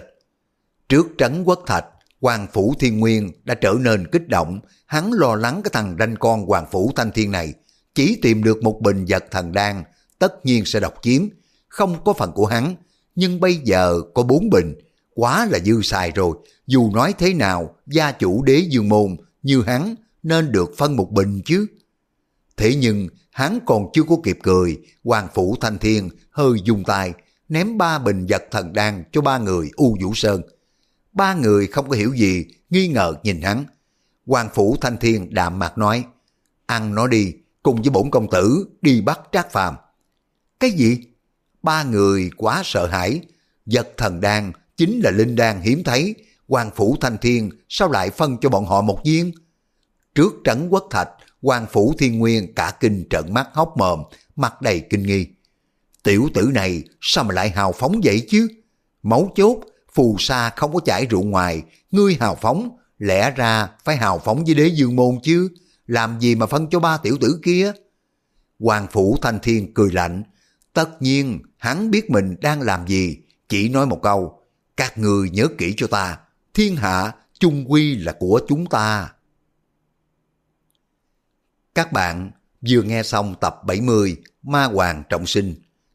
Speaker 1: Trước trấn quốc thạch, Hoàng Phủ Thiên Nguyên đã trở nên kích động, hắn lo lắng cái thằng ranh con Hoàng Phủ Thanh Thiên này, chỉ tìm được một bình vật thần đan, tất nhiên sẽ độc chiếm, không có phần của hắn, nhưng bây giờ có bốn bình, quá là dư xài rồi, dù nói thế nào, gia chủ đế dương môn như hắn nên được phân một bình chứ. Thế nhưng hắn còn chưa có kịp cười, Hoàng Phủ Thanh Thiên hơi dùng tay, ném ba bình vật thần đan cho ba người U Vũ Sơn. Ba người không có hiểu gì, nghi ngờ nhìn hắn. Hoàng Phủ Thanh Thiên đạm mạc nói, ăn nó đi, cùng với bổn công tử đi bắt Trác Phàm. Cái gì? Ba người quá sợ hãi, vật thần đan chính là linh đan hiếm thấy, Hoàng Phủ Thanh Thiên sao lại phân cho bọn họ một viên? Trước trấn quốc thạch, Hoàng Phủ Thiên Nguyên cả kinh trợn mắt hốc mồm, mặt đầy kinh nghi. Tiểu tử này sao mà lại hào phóng vậy chứ? Máu chốt, phù sa không có chảy rượu ngoài, ngươi hào phóng, lẽ ra phải hào phóng với đế dương môn chứ, làm gì mà phân cho ba tiểu tử kia? Hoàng Phủ Thanh Thiên cười lạnh, tất nhiên hắn biết mình đang làm gì, chỉ nói một câu, các người nhớ kỹ cho ta, thiên hạ chung quy là của chúng ta. Các bạn vừa nghe xong tập 70 Ma Hoàng Trọng Sinh.